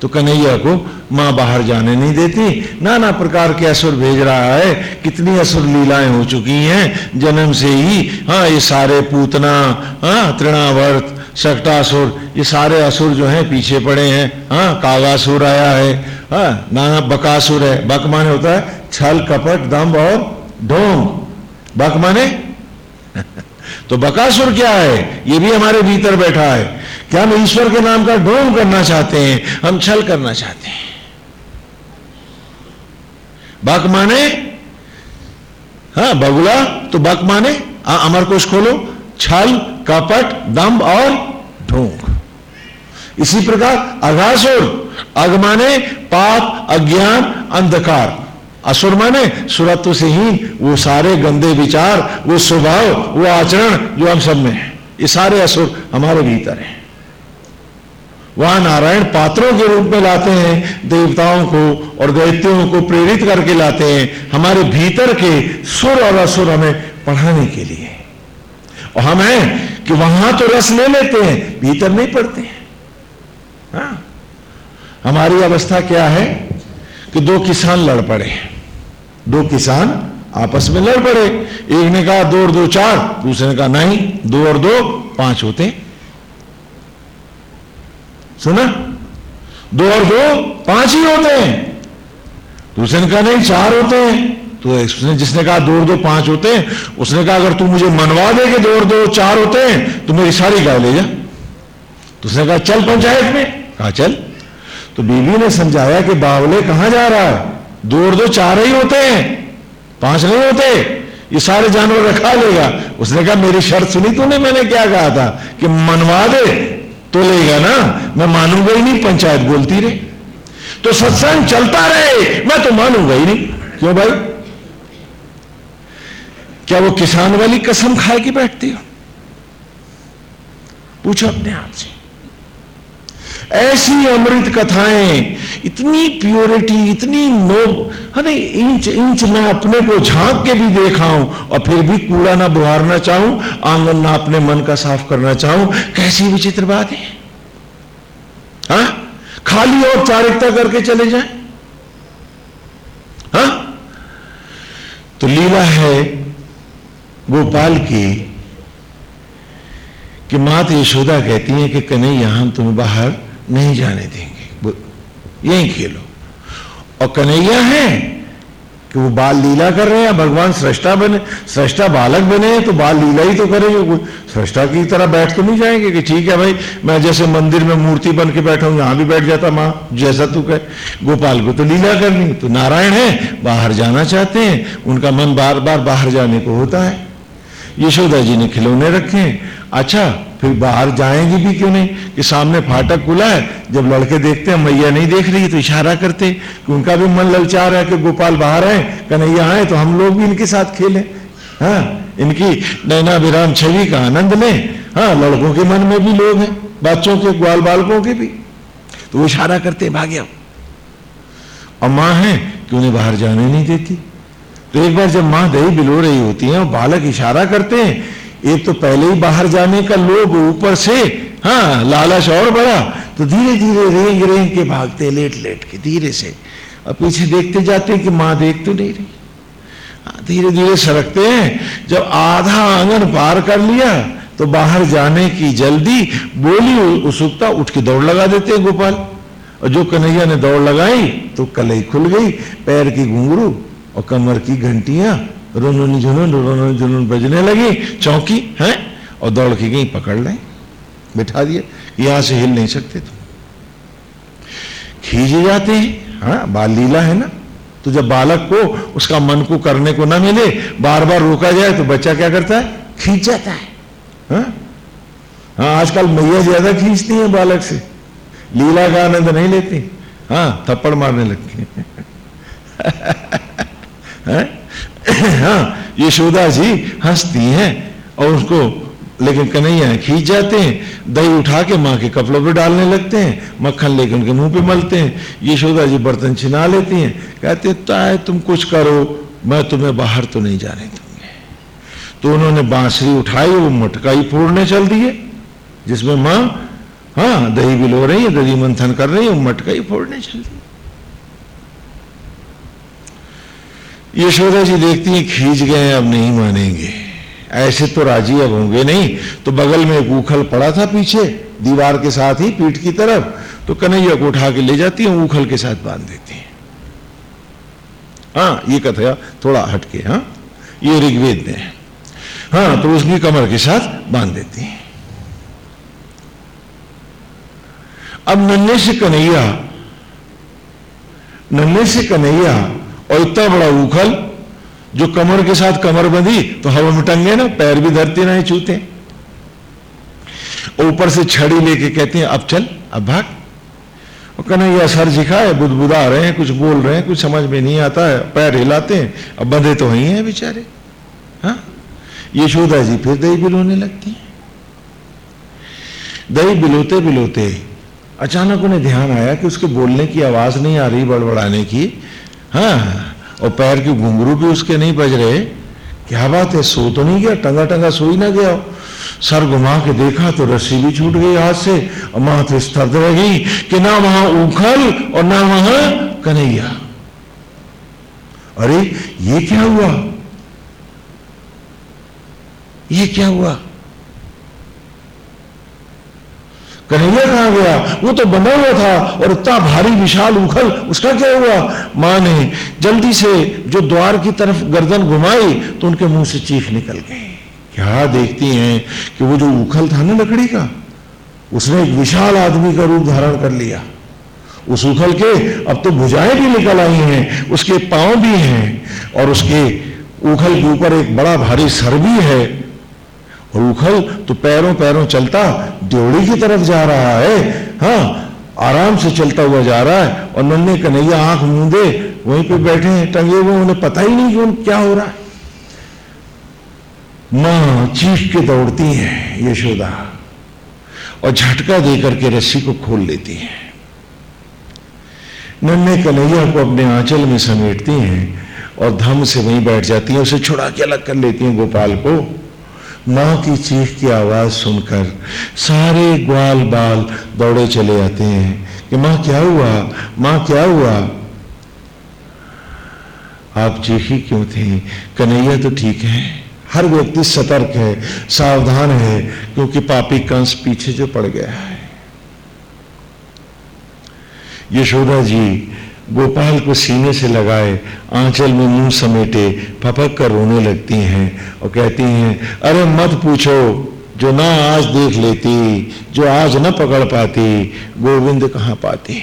Speaker 1: तो कन्हैया को माँ बाहर जाने नहीं देती। नाना प्रकार के असुर भेज रहा है। कितनी असुर लीलाएँ हो चुकी हैं। जन्म से ही हाँ ये सारे पूतना हाँ तृणावर्त शकटासुर ये सारे असुर जो हैं, पीछे पड़े हैं। हाँ कागासुर आया है। हाँ नाना बकासुर है। बक माने होता है। छल, कपट दम्ब और ढोंग। बक माने? तो बकासुर क्या है? ये भी हमारे भीतर बैठा है। क्या हम ईश्वर के नाम का ढोंग करना चाहते हैं? हम छल करना चाहते हैं। बक माने? हाँ बगुला तो बक माने? अमर कोश खोलो। छल, कपट दम्ब और ढोंग। इसी प्रकार अघासुर अग माने पाप, अज्ञान, अंधकार। असुर माने सुरत्व से ही, वो सारे गंदे विचार, वो स्वभाव, वो आचरण जो हम सब में है। ये सारे असुर हमारे भीतर हैं। वहाँ नारायण पात्रों के रूप में लाते हैं, देवताओं को और दैत्यों को प्रेरित करके लाते हैं। हमारे भीतर के सुर और असुर हमें पढ़ाने के लिए। और हम हैं कि वहाँ तो रस ले लेते हैं, भीतर नहीं पढ़ते हैं। हाँ। हमारी अवस्था क्या है कि दो किसान लड़ पड़े दो किसान आपस में लड़ पड़े। एक ने कहा, दो और दो, चार। दूसरे ने कहा, नहीं, दो और दो, पाँच होते सुना? दो और दो, पाँच ही होते हैं। दूसरे ने कहा, नहीं, चार होते हैं। तो उसने, जिसने कहा, दो और दो, पाँच होते हैं, उसने कहा, अगर तू मुझे मनवा दे कि दो और दो, चार होते हैं तो मेरी सारी गाय ले जा। तो उसने कहा, चल पंचायत में। कहा, चल। तो बीवी ने समझाया कि बावले कहाँ जा रहा है। दो और दो चार ही होते हैं, पाँच नहीं होते, ये सारे जानवर रखा लेगा। उसने कहा, मेरी शर्त सुनी तूने, मैंने क्या कहा था? कि मनवा दे तो लेगा ना। मैं मानूँगा ही नहीं, पंचायत बोलती रहे। तो सत्संग चलता रहे, मैं तो मानूँगा ही नहीं। क्यों भाई? क्या वो किसान वाली कसम खाए की बैठती हो? पूछो अपने आप से। ऐसी अमृत कथाएँ, इतनी प्योरिटी इतनी नो अरे इंच इंच मैं अपने को झाँक के भी देखा हूँ, और फिर भी कूड़ा ना बुहारना चाहूँ, आँगन ना अपने मन का साफ़ करना चाहूँ, कैसी विचित्र बात है हा? खाली औपचारिकता करके चले जाए हा? तो लीला है गोपाल की, कि मात यशोदा कहती है कि कन्हैया, हम तुम्हें बाहर नहीं जाने देंगे। यही खेलो। और कन्हैया है कि वो बाल लीला कर रहे हैं, भगवान सृष्टा बने, सृष्टा बालक बने तो बाल लीला ही तो करेंगे। सृष्टा की तरह बैठ तो नहीं जाएँगे कि ठीक है भाई, मैं जैसे मंदिर में मूर्ति बन के बैठा हूँ, यहाँ भी बैठ जाता माँ, जैसा तू कह। गोपाल को तो लीला करनी तो नारायण है, बाहर जाना चाहते हैं, उनका मन बार बार बाहर जाने को होता है। यशोदा जी ने खिलौने रखे अच्छा फिर बाहर जाएँगे भी क्यों नहीं? कि सामने फाटक खुला है, जब लड़के देखते हैं मैया नहीं देख रही तो इशारा करते कि उनका भी मन ललचा रहा है कि गोपाल बाहर आए कन्हैया आए तो हम लोग भी इनके साथ खेलें। हाँ इनकी नैना विराम छवि का आनंद लें। हाँ लड़कों के मन में भी लोग हैं, बच्चों के, ग्वाल बालकों के भी। तो वो इशारा करते भाग्य और माँ है, कि उन्हें बाहर जाने नहीं देती। तो एक बार जब माँ दही बिलो रही होती है और बालक इशारा करते हैं एक तो पहले ही बाहर जाने का लोग ऊपर से हाँ लालच और बड़ा तो धीरे धीरे रेंग रेंग के भागते लेट लेट के धीरे से। और पीछे देखते जाते कि माँ देख तो नहीं रही। हाँ, धीरे धीरे सरकते हैं। जब आधा आँगन पार कर लिया तो बाहर जाने की जल्दी बोली उत्सुकता उठ के दौड़ लगा देते हैं गोपाल। और जो कन्हैया ने दौड़ लगाई तो कलई खुल गई पैर की घुंघरू और कमर की घंटियाँ रोनुन झुनुन रोनुन झुनुन बजने लगी। चौकी, है? और दौड़ के गई पकड़ लें। बिठा दिए। यहाँ से हिल नहीं सकते तुम। खींचे जाते हैं। हाँ बाल लीला है ना? तो जब बालक को, उसका मन को करने को ना मिले बार बार रोका जाए तो बच्चा क्या करता है? खींच जाता है। हाँ? हाँ आजकल मैया ज़्यादा खींचती है बालक से। लीला का आनंद नहीं लेती। हाँ थप्पड़ मारने लगती हाँ? यशोदा जी हंसती हैं और उसको लेकिन कन्हैया खींच जाते हैं, दही उठा के माँ के कपड़ों पे डालने लगते हैं, मक्खन लेकर उनके मुँह पे मलते हैं। यशोदा जी बर्तन छिना लेती हैं, कहते हैं, ताए तुम कुछ करो, मैं तुम्हें बाहर तो नहीं जाने दूँगे। तो उन्होंने बांसुरी उठाई, वो मटकाई फोड़ने चल दिए, जिसमें माँ हाँ दही बिलो रही है, दही मंथन कर रही है, वो मटकाई फोड़ने चल दी यशोदा जी देखती हैं, खींच गए अब नहीं मानेंगे। ऐसे तो राज़ी अब होंगे नहीं। तो बगल में एक उखल पड़ा था पीछे, दीवार के साथ ही पीठ की तरफ़। तो कन्हैया को उठा के ले जाती है उखल के साथ बाँध देती है। हाँ ये कथा थोड़ा हटके हाँ? ये ऋग्वेद में है। हाँ तो उसकी कमर के साथ बाँध देती है। अब नन्हे से कन्हैया, नन्हे से कन्हैया और इतना बड़ा उखल, जो कमर के साथ कमर बंधी तो हवा में टंगे ना, पैर भी धरते ना छूते ऊपर से छड़ी लेके कहते हैं, अब चल, अब भाग। और कन्हैया सर झिका है बुदबुदा रहे हैं, कुछ बोल रहे हैं, कुछ समझ में नहीं आता है, पैर हिलाते हैं, अब बंधे तो वही हैं बेचारे। हाँ? यशोदा जी फिर दही बिलोने लगती है। दही बिलोते बिलोते अचानक उन्हें ध्यान आया कि उसके बोलने की आवाज़ नहीं आ रही, बड़बड़ाने की। हाँ और पैर के घुंघरू भी उसके नहीं बज रहे। क्या बात है, सो तो नहीं गया टंगा टंगा सो ही ना गया। सर घुमा के देखा तो रस्सी भी छूट गई हाथ से, और माथे स्तब्ध रह गई कि ना वहाँ उखल और ना वहाँ कन्हैया। अरे, ये क्या हुआ? ये क्या हुआ? कन्हैया कहाँ गया? वो तो बंधा हुआ था और इतना भारी विशाल उखल, उसका क्या हुआ? माँ ने जल्दी से जो द्वार की तरफ़ गर्दन घुमाई तो उनके मुँह से चीख निकल गई। क्या देखती हैं कि वो जो उखल था ना लकड़ी का, उसने एक विशाल आदमी का रूप धारण कर लिया। उस उखल के अब तो भुजाएँ भी निकल आई हैं, उसके पाँव भी हैं, और उसके उखल के ऊपर एक बड़ा भारी सर भी है। और उखल तो पैरों पैरों चलता ड्योड़ी की तरफ़ जा रहा है। हाँ आराम से चलता हुआ जा रहा है और नन्हे कन्हैया आँख मूंदे वहीं पे बैठे हैं, टंगे हुए, उन्हें पता ही नहीं कि उन क्या हो रहा है। माँ चीख के दौड़ती है, यशोदा, और झटका देकर के रस्सी को खोल लेती है। नन्हे कन्हैया को अपने आंचल में समेटती हैं और धम से वहीं बैठ जाती हैं, उसे छुड़ा के अलग कर लेती हैं गोपाल को। माँ की चीख की आवाज़ सुनकर सारे ग्वाल बाल दौड़े चले आते हैं कि माँ क्या हुआ? माँ क्या हुआ? आप चीखी क्यों थे? कन्हैया तो ठीक है। हर व्यक्ति सतर्क है, सावधान है, क्योंकि पापी कंस पीछे जो पड़ गया है। यशोदा जी गोपाल को सीने से लगाए, आंचल में मुँह समेटे फपक कर रोने लगती हैं और कहती हैं, अरे मत पूछो, जो ना आज देख लेती, जो आज न पकड़ पाती, गोविंद कहाँ पाती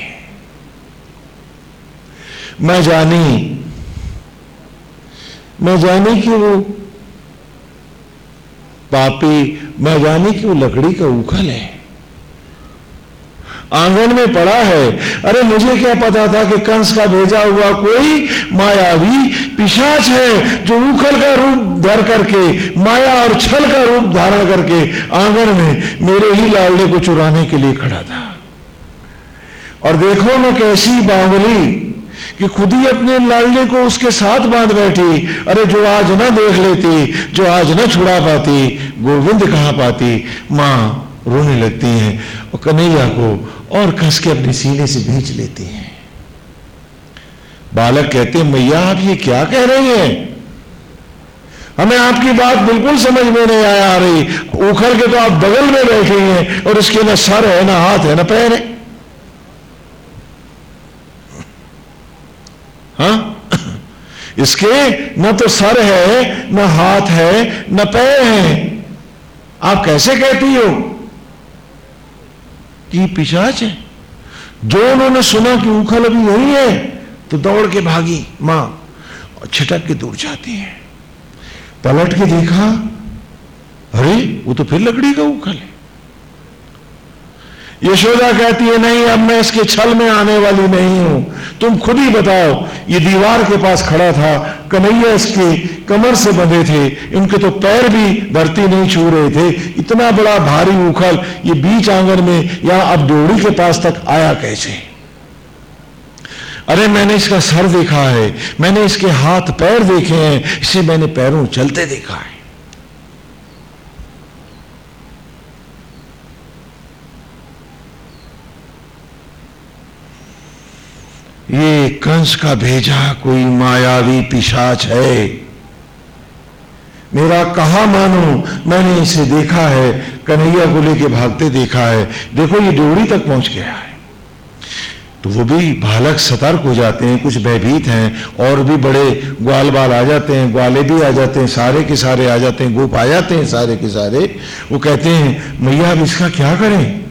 Speaker 1: मैं जानी मैं जानी कि वो पापी, मैं जानी कि वो लकड़ी का उखल है। आँगन में पड़ा है। अरे मुझे क्या पता था कि कंस का भेजा हुआ कोई मायावी पिशाच है जो उखल का रूप धर करके, माया और छल का रूप धारण करके आँगन में मेरे ही लालने को चुराने के लिए खड़ा था। और देखो मैं कैसी बांगली कि खुद ही अपने लालने को उसके साथ बाँध बैठी। अरे जो आज ना देख लेती, जो आज ना छुड़ा पाती, गोविंद कहाँ पाती? माँ रोने लगती हैं और कन्हैया को और कस के अपने सीने से भींच लेती हैं। बालक कहते हैं, मैया, आप ये क्या कह रही हैं? हमें आपकी बात बिल्कुल समझ में नहीं आया आ रही। उखड़ के तो आप बगल में बैठे हैं और इसके ना सर है, ना हाथ है, ना पैर है। हाँ? इसके ना तो सर है, ना हाथ है, ना पैर है। आप कैसे कहती हो? कि पिशाच है। जो उन्होंने सुना कि उखल अभी यही है तो दौड़ के भागी माँ, और छिटक के दूर जाती है। पलट के देखा, अरे, वो तो फिर लकड़ी का उखल है। यशोदा कहती है, नहीं, अब मैं इसके छल में आने वाली नहीं हूँ। तुम खुद ही बताओ, ये दीवार के पास खड़ा था, कन्हैया इसके कमर से बंधे थे, इनके तो पैर भी धरती नहीं छू रहे थे। इतना बड़ा भारी उखल ये बीच आँगन में या अब डोड़ी के पास तक आया कैसे? अरे, मैंने इसका सर देखा है, मैंने इसके हाथ पैर देखे हैं, इसे मैंने पैरों चलते देखा है। ये कंस का भेजा कोई मायावी पिशाच है। मेरा कहा मानो, मैंने इसे देखा है, कन्हैया को लेके भागते देखा है। देखो, ये डोरी तक पहुँच गया है। तो वो भी बालक सतर्क हो जाते हैं, कुछ भयभीत हैं, और भी बड़े ग्वाल बाल आ जाते हैं, ग्वाले भी आ जाते हैं, सारे के सारे आ जाते हैं, गोप आ जाते हैं, सारे के सारे। वो कहते हैं, मैया, अब इसका क्या करें?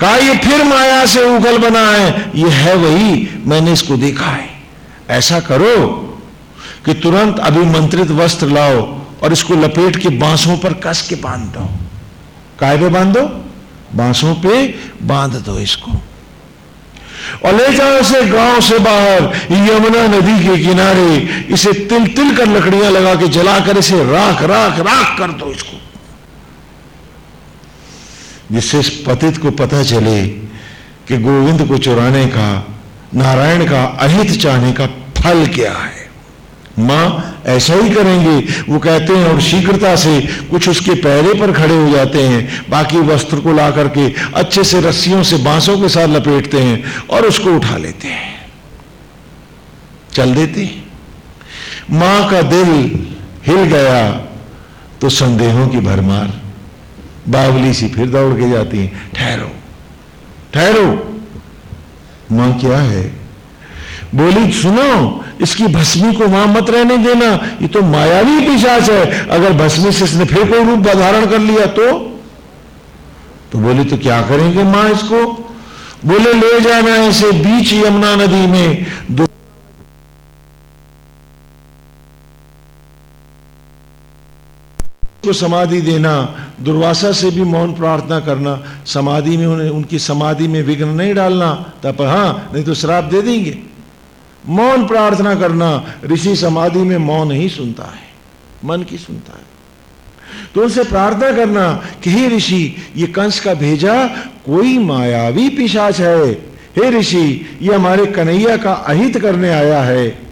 Speaker 1: कहा, ये फिर माया से उगल बना है। ये है वही, मैंने इसको देखा है। ऐसा करो कि तुरंत अभिमंत्रित वस्त्र लाओ और इसको लपेट के बांसों पर कस के बाँध दो। काय पे बाँध? दो बांसों पे बाँध दो इसको। और ले जाओ इसे गाँव से बाहर, यमुना नदी के किनारे। इसे तिल तिल कर लकड़ियाँ लगा के जलाकर इसे राख राख राख कर दो इसको। जिससे पतित को पता चले कि गोविंद को चुराने का, नारायण का, अहित चाहने का फल क्या है। माँ, ऐसा ही करेंगे। वो कहते हैं, और शीघ्रता से कुछ उसके पैरे पर खड़े हो जाते हैं। बाकी वस्त्र को ला करके अच्छे से रस्सियों से बांसों के साथ लपेटते हैं और उसको उठा लेते हैं। चल देते माँ का दिल हिल गया तो संदेहों की भरमार। बावली सी फिर दौड़ के जाती है, ठहरो ठहरो। माँ क्या है? बोली, सुनो, इसकी भस्मी को वहाँ मत रहने देना, ये तो मायावी पिशाच है। अगर भस्मी से इसने फिर कोई रूप धारण कर लिया तो? तो बोली तो क्या करेंगे माँ इसको? बोले, ले जाना इसे बीच यमुना नदी में, दो को समाधि देना, दुर्वासा से भी मौन प्रार्थना करना, समाधि में उन्हें, उनकी समाधि में विघ्न नहीं डालना, तब हाँ नहीं तो श्राप दे देंगे। मौन प्रार्थना करना, ऋषि समाधि में मौन ही सुनता है, मन की सुनता है। तो उनसे प्रार्थना करना कि हे ऋषि, ये कंस का भेजा, कोई मायावी पिशाच है। हे ऋषि, ये हमारे कन्हैया का अहित करने आया है।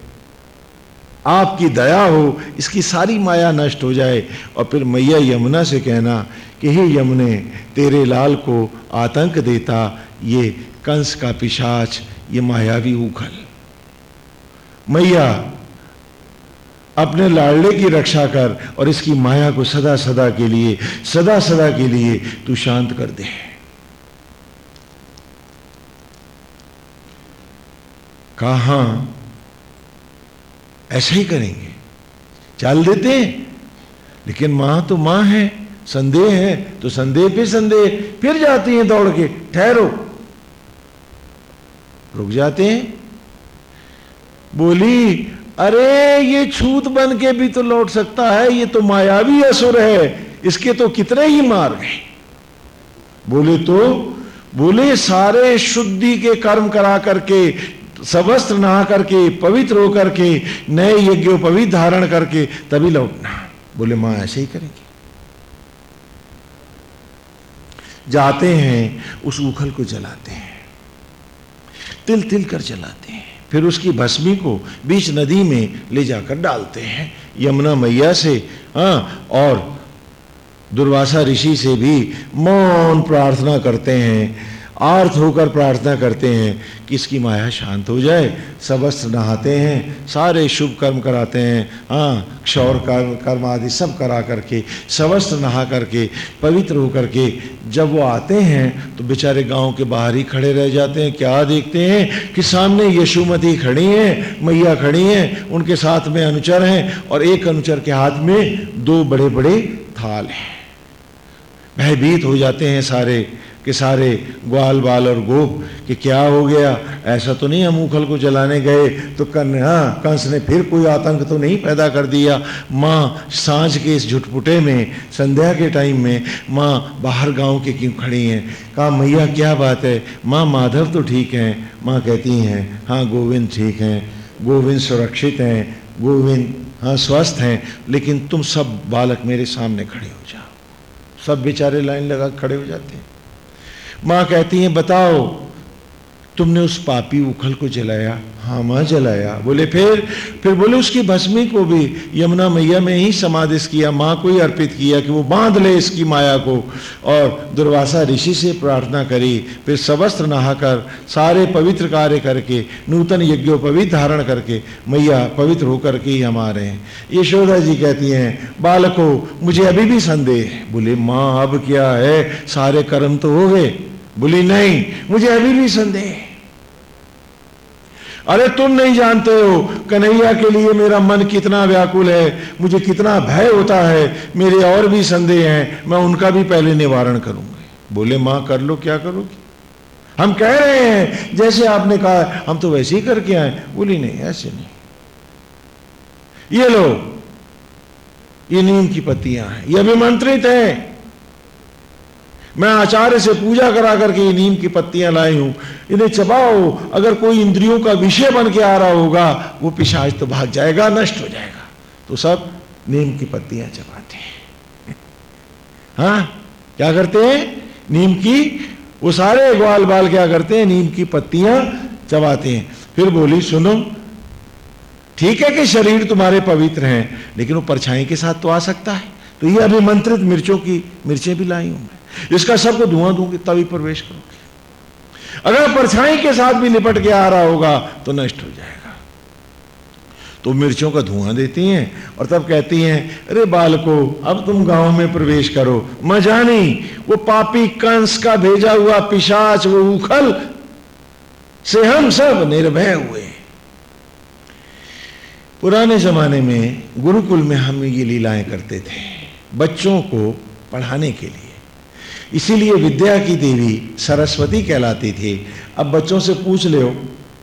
Speaker 1: आपकी दया हो, इसकी सारी माया नष्ट हो जाए। और फिर मैया यमुना से कहना कि, हे यमुने, तेरे लाल को आतंक देता, ये कंस का पिशाच, ये मायावी उखल। मैया, अपने लाडले की रक्षा कर और इसकी माया को सदा सदा के लिए सदा सदा के लिए तू शांत कर दे। कहा ऐसा ही करेंगे। चाल देते हैं। लेकिन माँ तो माँ है, संदेह है तो संदेह पे संदेह। फिर जाती हैं दौड़ के, ठहरो। रुक जाते हैं। बोली, अरे, ये छूत बन के भी तो लौट सकता है, ये तो मायावी असुर है, इसके तो कितने ही मार गए बोले तो बोले, सारे शुद्धि के कर्म करा करके सवस्त्र नहा करके, पवित्र होकर के, नए पवित्र धारण करके, तभी लौटना। बोले, माँ, ऐसे ही करेंगे। जाते हैं, उस उखल को जलाते हैं। तिल तिल कर जलाते हैं। फिर उसकी भस्मी को बीच नदी में ले जाकर डालते हैं। यमुना मैया से हाँ और दुर्वासा ऋषि से भी मौन प्रार्थना करते हैं। आर्थ होकर प्रार्थना करते हैं कि इसकी माया शांत हो जाए। सबस्त्र नहाते हैं, सारे शुभ कर्म कराते हैं हाँ क्षौर कर्म कर्म आदि सब करा करके सबस्त्र नहा करके, पवित्र होकर के जब वो आते हैं तो बेचारे गाँव के बाहर ही खड़े रह जाते हैं। क्या देखते हैं कि सामने यशुमती खड़ी हैं, मैया खड़ी हैं, उनके साथ में अनुचर हैं और एक अनुचर के हाथ में दो बड़े बड़े थाल हैं। भयभीत हो जाते हैं सारे। कि सारे ग्वाल, बाल और गोप कि क्या हो गया? ऐसा तो नहीं हम उखल को जलाने गए। तो कन हाँ कंस ने फिर कोई आतंक तो नहीं पैदा कर दिया। माँ, साँझ के इस झुटपुटे में, संध्या के टाइम में, माँ बाहर गाँव के क्यों खड़ी हैं? कहा, मैया, क्या बात है? माँ, माधव तो ठीक हैं। माँ कहती हैं हाँ गोविंद ठीक हैं। गोविंद सुरक्षित हैं। गोविंद हाँ स्वस्थ हैं। लेकिन तुम सब बालक मेरे सामने खड़े हो जाओ। सब बेचारे लाइन लगा खड़े हो जाते हैं। माँ कहती हैं बताओ तुमने उस पापी उखल को जलाया? हाँ माँ जलाया। बोले फिर फिर बोले उसकी भस्मी को भी यमुना मैया में ही समाधिस किया माँ को ही अर्पित किया कि वो बाँध ले इसकी माया को। और दुर्वासा ऋषि से प्रार्थना करी फिर सवस्त्र नहाकर सारे पवित्र कार्य करके नूतन यज्ञोपवीत धारण करके मैया पवित्र होकर के ही हम आ रहे हैं। यशोदा जी कहती हैं बालको मुझे अभी भी संदेह बोले माँ अब क्या है? सारे कर्म तो हो गए। बोली नहीं मुझे अभी भी संदेह अरे तुम नहीं जानते हो, कन्हैया के लिए मेरा मन कितना व्याकुल है, मुझे कितना भय होता है, मेरे और भी संदेह हैं, मैं उनका भी पहले निवारण करूँगी। बोले, माँ, कर लो, क्या करोगी? हम कह रहे हैं, जैसे आपने कहा, हम तो वैसे ही करके आए बोली, नहीं, ऐसे नहीं। ये लो, ये नीम की पत्तियाँ हैं, ये अभिमंत्रित हैं। मैं आचार्य से पूजा करा करके ये नीम की पत्तियाँ लाई हूँ। इन्हें चबाओ। अगर कोई इंद्रियों का विषय बन के आ रहा होगा, वो पिशाच तो भाग जाएगा, नष्ट हो जाएगा। तो सब नीम की पत्तियाँ चबाते हैं। हाँ? क्या करते हैं? नीम की, वो सारे ग्वाल बाल क्या करते हैं? नीम की पत्तियाँ चबाते हैं। फिर बोली, सुनो, ठीक है कि शरीर तुम्हारे पवित्र हैं, लेकिन वो परछाई के साथ तो आ सकता है। तो ये अभिमंत्रित मिर्चों की, मिर्चें भी लाई हूँ मैं। इसका सबको धुआँ दूँगी, तभी प्रवेश करोगे। अगर परछाई के साथ भी लिपट के आ रहा होगा तो नष्ट हो जाएगा। तो मिर्चों का धुआँ देती हैं और तब कहती हैं, अरे बालको, अब तुम गाँव में प्रवेश करो। मज़ा नहीं, वो पापी कंस का भेजा हुआ पिशाच, वो उखल, से हम सब निर्भय हुए पुराने जमाने में गुरुकुल में हम ये लीलाएँ करते थे, बच्चों को पढ़ाने के लिए। इसीलिए विद्या की देवी सरस्वती कहलाती थी। अब बच्चों से पूछ ले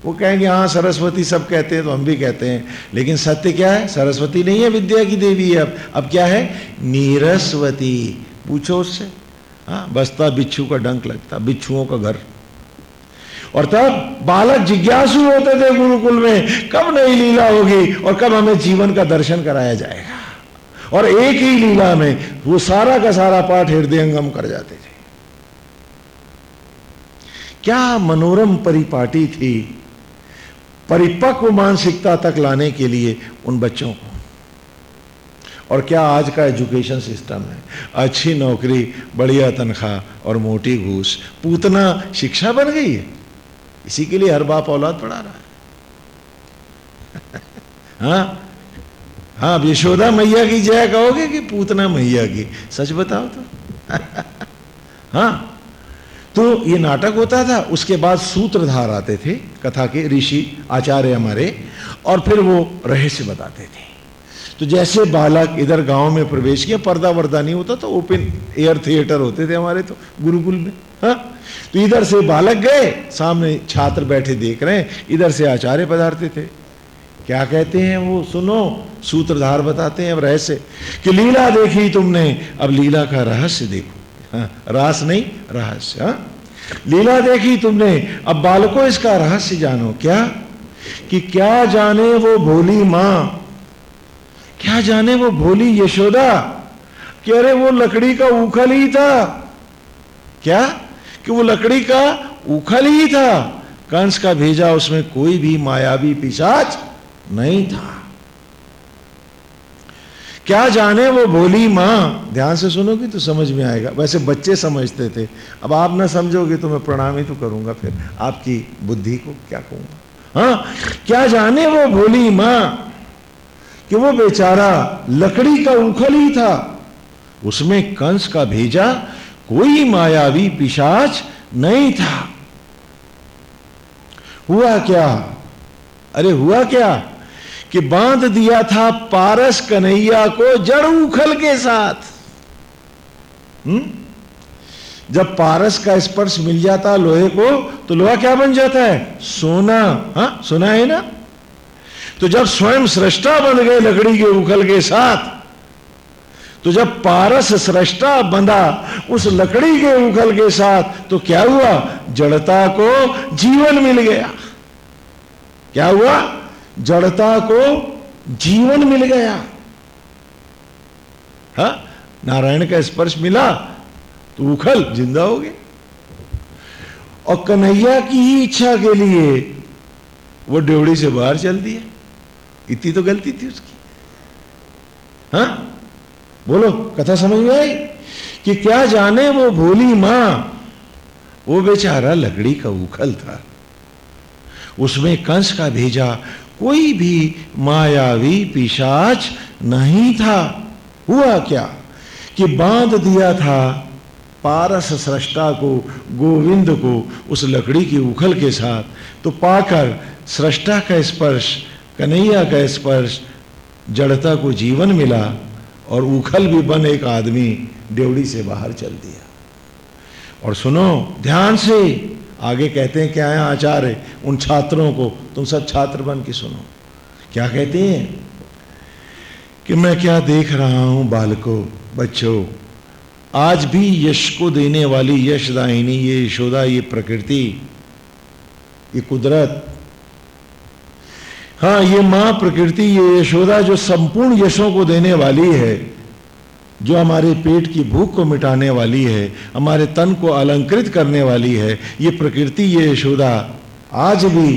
Speaker 1: वो कहेंगे हाँ सरस्वती सब कहते हैं तो हम भी कहते हैं। लेकिन सत्य क्या है? सरस्वती नहीं है विद्या की देवी है अब। अब क्या है? नीरस्वती। पूछो उससे। हाँ बसता बिच्छू का डंक लगता, बिच्छुओं का घर। और तब बालक जिज्ञासु होते थे गुरुकुल में, कब नई लीला होगी और कब हमें जीवन का दर्शन कराया जाएगा। और एक ही लीला में वो सारा का सारा पाठ हृदयंगम कर जाते थे। क्या मनोरम परिपाटी थी परिपक्व मानसिकता तक लाने के लिए उन बच्चों को। और क्या आज का एजुकेशन सिस्टम है? अच्छी नौकरी, बढ़िया तनख्वाह और मोटी घूस, पूतना शिक्षा बन गई है। इसी के लिए हर बाप औलाद पढ़ा रहा है। हाँ? हाँ यशोदा मैया की जय कहोगे कि पूतना मैया की? सच बताओ तो। हाँ। तो ये नाटक होता था, उसके बाद सूत्रधार आते थे, कथा के ऋषि आचार्य हमारे, और फिर वो रहस्य बताते थे। तो जैसे बालक इधर गाँव में प्रवेश किया, पर्दा वर्दा नहीं होता तो ओपन एयर थिएटर होते थे हमारे तो गुरुकुल में। हाँ। तो इधर से बालक गए, सामने छात्र बैठे देख रहे हैं, इधर से आचार्य पधारते थे। क्या कहते हैं वो? सुनो सूत्रधार बताते हैं अब रहस्य कि लीला देखी तुमने अब लीला का रहस्य देखो। हाँ, रास नहीं रहस्य हाँ? लीला देखी तुमने अब बालको इसका रहस्य जानो। क्या? कि क्या जाने वो भोली माँ? क्या जाने वो भोली यशोदा? कि अरे वो लकड़ी का उखल ही था। क्या? कि वो लकड़ी का उखल ही था। कंस का भेजा उसमें कोई भी मायावी पिशाच नहीं था। क्या जाने वो बोली माँ? ध्यान से सुनोगी तो समझ में आएगा। वैसे बच्चे समझते थे। अब आप ना समझोगे तो मैं प्रणाम ही तो करूँगा फिर। आपकी बुद्धि को क्या कहूँगा? हाँ क्या जाने वो बोली माँ कि वो बेचारा लकड़ी का उखल ही था। उसमें कंस का भेजा कोई मायावी पिशाच नहीं था। हुआ क्या? अरे हुआ क्या? कि बाँध दिया था पारस कन्हैया को जड़ उखल के साथ। हुँ? जब पारस का स्पर्श मिल जाता लोहे को तो लोहा क्या बन जाता है? सोना। हा, सुना है ना? तो जब स्वयं सृष्टा बन गए लकड़ी के उखल के साथ तो जब पारस सृष्टा बंधा उस लकड़ी के उखल के साथ तो क्या हुआ? जड़ता को जीवन मिल गया। क्या हुआ? जड़ता को जीवन मिल गया। हा? नारायण का स्पर्श मिला तो उखल, ज़िंदा हो गए। और कन्हैया की ही इच्छा के लिए वो ड्योड़ी से बाहर चल दिया इतनी तो गलती थी उसकी। हाँ बोलो, कथा समझ में आई? कि क्या जाने वो भोली माँ, वो बेचारा लकड़ी का उखल था। उसमें कंस का भेजा कोई भी मायावी पिशाच नहीं था। हुआ क्या कि बाँध दिया था पारस सृष्टा को, गोविंद को, उस लकड़ी की उखल के साथ। तो पाकर सृष्टा का स्पर्श, कन्हैया का स्पर्श, जड़ता को जीवन मिला और उखल भी बन एक आदमी ड्योड़ी से बाहर चल दिया। और सुनो, ध्यान से आगे कहते हैं, क्या है आचार्य? उन छात्रों को, तुम सब छात्र बन के सुनो। क्या कहते हैं? कि मैं क्या देख रहा हूँ बालकों, बच्चों, आज भी यश को देने वाली यशदायिनी ये यशोदा, ये प्रकृति, ये कुदरत। हाँ ये माँ प्रकृति, ये यशोदा जो संपूर्ण यशों को देने वाली है। जो हमारे पेट की भूख को मिटाने वाली है, हमारे तन को अलंकृत करने वाली है, ये प्रकृति, ये यशोदा, आज भी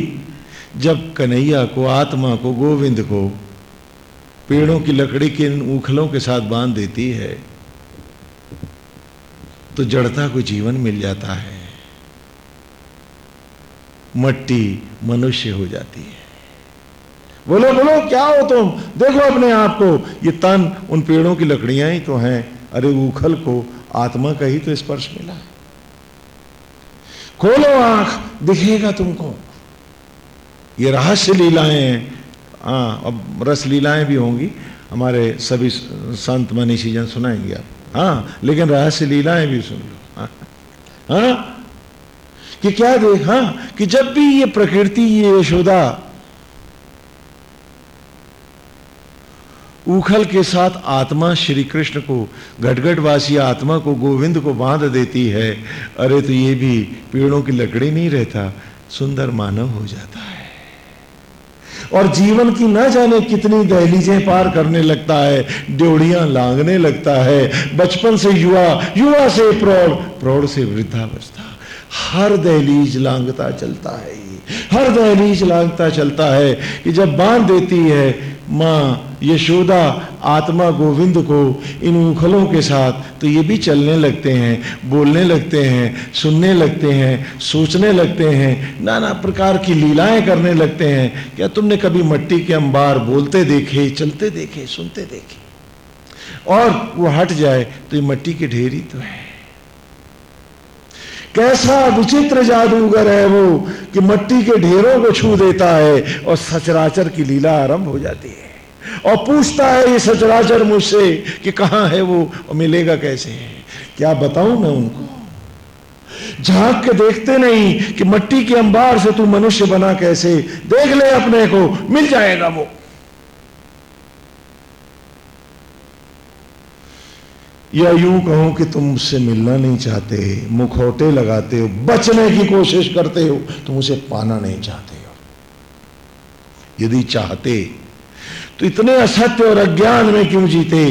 Speaker 1: जब कन्हैया को, आत्मा को, गोविंद को पेड़ों की लकड़ी के उखलों के साथ बाँध देती है तो जड़ता को जीवन मिल जाता है, मट्टी मनुष्य हो जाती है। बोलो बोलो क्या हो तुम? देखो अपने आप को। ये तन उन पेड़ों की लकड़ियाँ ही तो हैं। अरे उखल को आत्मा का ही तो स्पर्श मिला है। खोलो आँख दिखेगा तुमको। ये रहस्य लीलाएँ हैं। हाँ अब रस लीलाएँ भी होंगी। हमारे सभी संत मनीषी जन सुनाएँगे आप। हाँ लेकिन रहस्य लीलाएँ भी सुन लो। हाँ, हाँ? कि क्या देख हाँ कि जब भी ये प्रकृति ये यशोदा उखल के साथ आत्मा श्री कृष्ण को घटघटवासी आत्मा को, गोविंद को बाँध देती है। अरे तो ये भी पेड़ों की लकड़ी नहीं रहता, सुंदर मानव हो जाता है। और जीवन की न जाने कितनी दहलीजें पार करने लगता है, ड्योड़ियाँ लांगने लगता है। बचपन से युवा युवा से प्रौढ़ प्रौढ़ से वृद्धावस्था। हर दहलीज लांगता चलता है। हर दहलीज लांगता चलता है कि जब बाँध देती है माँ यशोदा आत्मा गोविंद को इन उखलों के साथ तो ये भी चलने लगते हैं, बोलने लगते हैं, सुनने लगते हैं, सोचने लगते हैं, नाना प्रकार की लीलाएँ करने लगते हैं। क्या तुमने कभी मट्टी के अंबार बोलते देखे, चलते देखे, सुनते देखे? और वो हट जाए तो ये मट्टी के ढेरी तो है। कैसा विचित्र जादूगर है वो कि मट्टी के ढेरों को छू देता है और सचराचर की लीला आरंभ हो जाती है। और पूछता है ये सचराचर मुझसे कि कहाँ है वो और मिलेगा कैसे? है क्या बताऊँ मैं उनको? झाँक के देखते नहीं कि मट्टी के अंबार से तू मनुष्य बना कैसे? देख ले अपने को, मिल जाएगा वो। या यूँ कहो कि तुम मुझसे मिलना नहीं चाहते मुखौटे लगाते हो, बचने की कोशिश करते हो, तुम उसे पाना नहीं चाहते हो। यदि चाहते तो इतने असत्य और अज्ञान में क्यों जीते?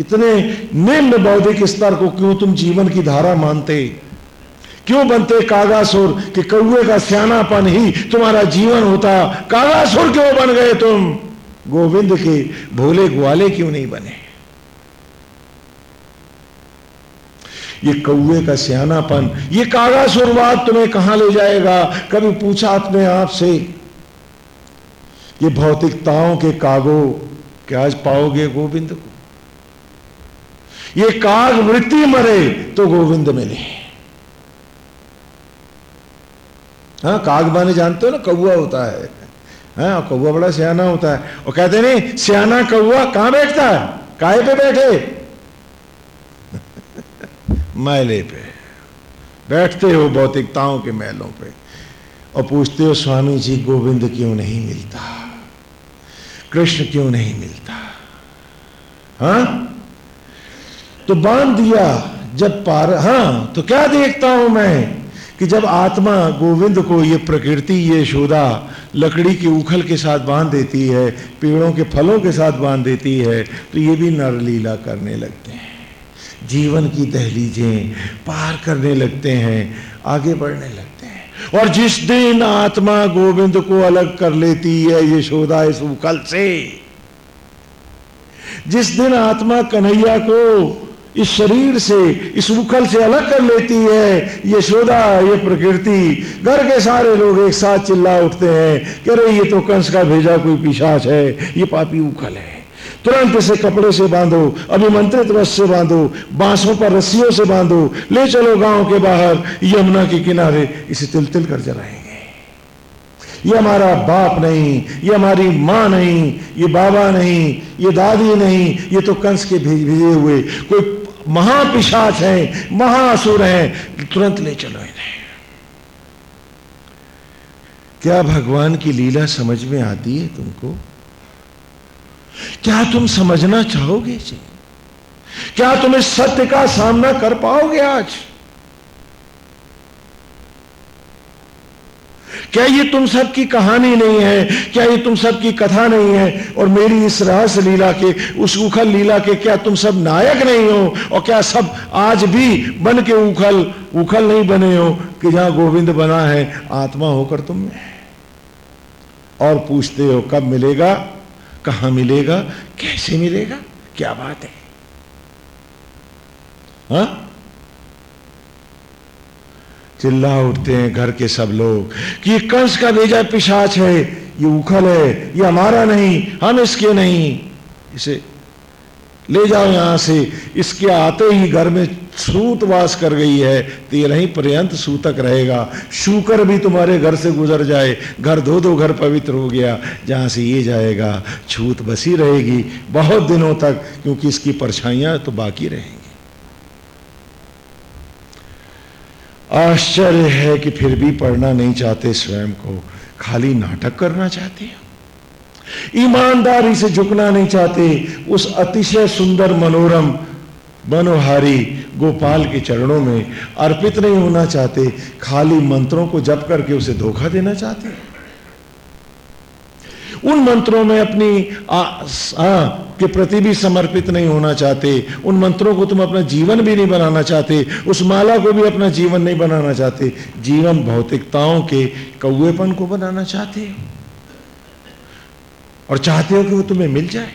Speaker 1: इतने निम्न बौद्धिक स्तर को क्यों तुम जीवन की धारा मानते? क्यों बनते कागासुर कि कौए का सियानापन ही तुम्हारा जीवन होता? कागासुर क्यों बन गए तुम? गोविंद के भोले ग्वाले क्यों नहीं बने? ये कौए का सियानापन, ये कागासुरवाद तुम्हें कहाँ ले जाएगा? कभी पूछा अपने आप से? ये भौतिकताओं के कागो, क्या आज पाओगे गोविंद को? ये काग वृत्ति मरे तो गोविंद मिले। हाँ काग माने जानते हो ना कौआ होता है। हाँ कौआ बड़ा सियाना होता है। और कहते नहीं, सियाना कौआ कहाँ बैठता है? काय पे बैठे? मैले पे। बैठते हो भौतिकताओं के मैलों पे और पूछते हो, स्वामी जी, गोविंद क्यों नहीं मिलता? कृष्ण क्यों नहीं मिलता? हा? तो बाँध दिया जब पार हाँ तो क्या देखता हूँ मैं कि जब आत्मा गोविंद को ये प्रकृति, ये शोधा लकड़ी की उखल के साथ बाँध देती है, पेड़ों के फलों के साथ बाँध देती है तो ये भी नरलीला करने लगते हैं। जीवन की दहलीजें पार करने लगते हैं, आगे बढ़ने लगते हैं। और जिस दिन आत्मा गोविंद को अलग कर लेती है यशोदा इस उकल से। जिस दिन आत्मा कन्हैया को इस शरीर से, इस उखल से अलग कर लेती है, ये शोधा, ये प्रकृति, घर के सारे लोग एक साथ चिल्ला उठते हैं कह रहे ये तो कंस का भेजा कोई पिशाच है, ये पापी उखल है। तुरंत इसे कपड़े से बांधो, अभिमंत्रित रस से बांधो, बांसों पर रस्सियों से बांधो, ले चलो गाँव के बाहर, यमुना के किनारे, इसे तिल तिल कर जलाएँगे। ये हमारा बाप नहीं, ये हमारी माँ नहीं, ये बाबा नहीं, ये दादी नहीं, ये तो कंस के भेज भेजे हुए कोई महापिशाच है, महासुर है, तुरंत ले चलो इन्हें। क्या भगवान की लीला समझ में आती है तुमको? क्या तुम समझना चाहोगे जी क्या तुम इस सत्य का सामना कर पाओगे आज? क्या ये तुम सबकी कहानी नहीं है? क्या ये तुम सबकी कथा नहीं है? और मेरी इस रहस्य लीला के, उस उखल लीला के क्या तुम सब नायक नहीं हो? और क्या सब आज भी बन के उखल उखल नहीं बने हो कि जहाँ गोविंद बना है, आत्मा होकर तुम और पूछते हो, कब मिलेगा? कहाँ मिलेगा? कैसे मिलेगा? क्या बात है? हा? चिल्ला उठते हैं घर के सब लोग कि ये कंस का भेजा पिशाच है, ये उखल है, ये हमारा नहीं, हम इसके नहीं। इसे ले जाओ यहाँ से, इसके आते ही घर में सूत वास कर गई है तेरह ही पर्यंत सूतक रहेगा। शुकर भी तुम्हारे घर से गुजर जाए, घर दो दो, घर पवित्र हो गया, जहाँ से ये जाएगा, छूत बसी रहेगी बहुत दिनों तक, क्योंकि इसकी परछाइयाँ तो बाकी रहेंगी। आश्चर्य है कि फिर भी पढ़ना नहीं चाहते, स्वयं को खाली नाटक करना चाहते हैं। ईमानदारी से झुकना नहीं चाहते, उस अतिशय सुंदर मनोरम, मनोहारी गोपाल के चरणों में अर्पित नहीं होना चाहते खाली मंत्रों को जप करके उसे धोखा देना चाहते उन मंत्रों में अपनी आ, आ, के प्रति भी समर्पित नहीं होना चाहते उन मंत्रों को तुम अपना जीवन भी नहीं बनाना चाहते उस माला को भी अपना जीवन नहीं बनाना चाहते जीवन भौतिकताओं के कौएपन को बनाना चाहते हो। और चाहते हो कि वो तुम्हें मिल जाए?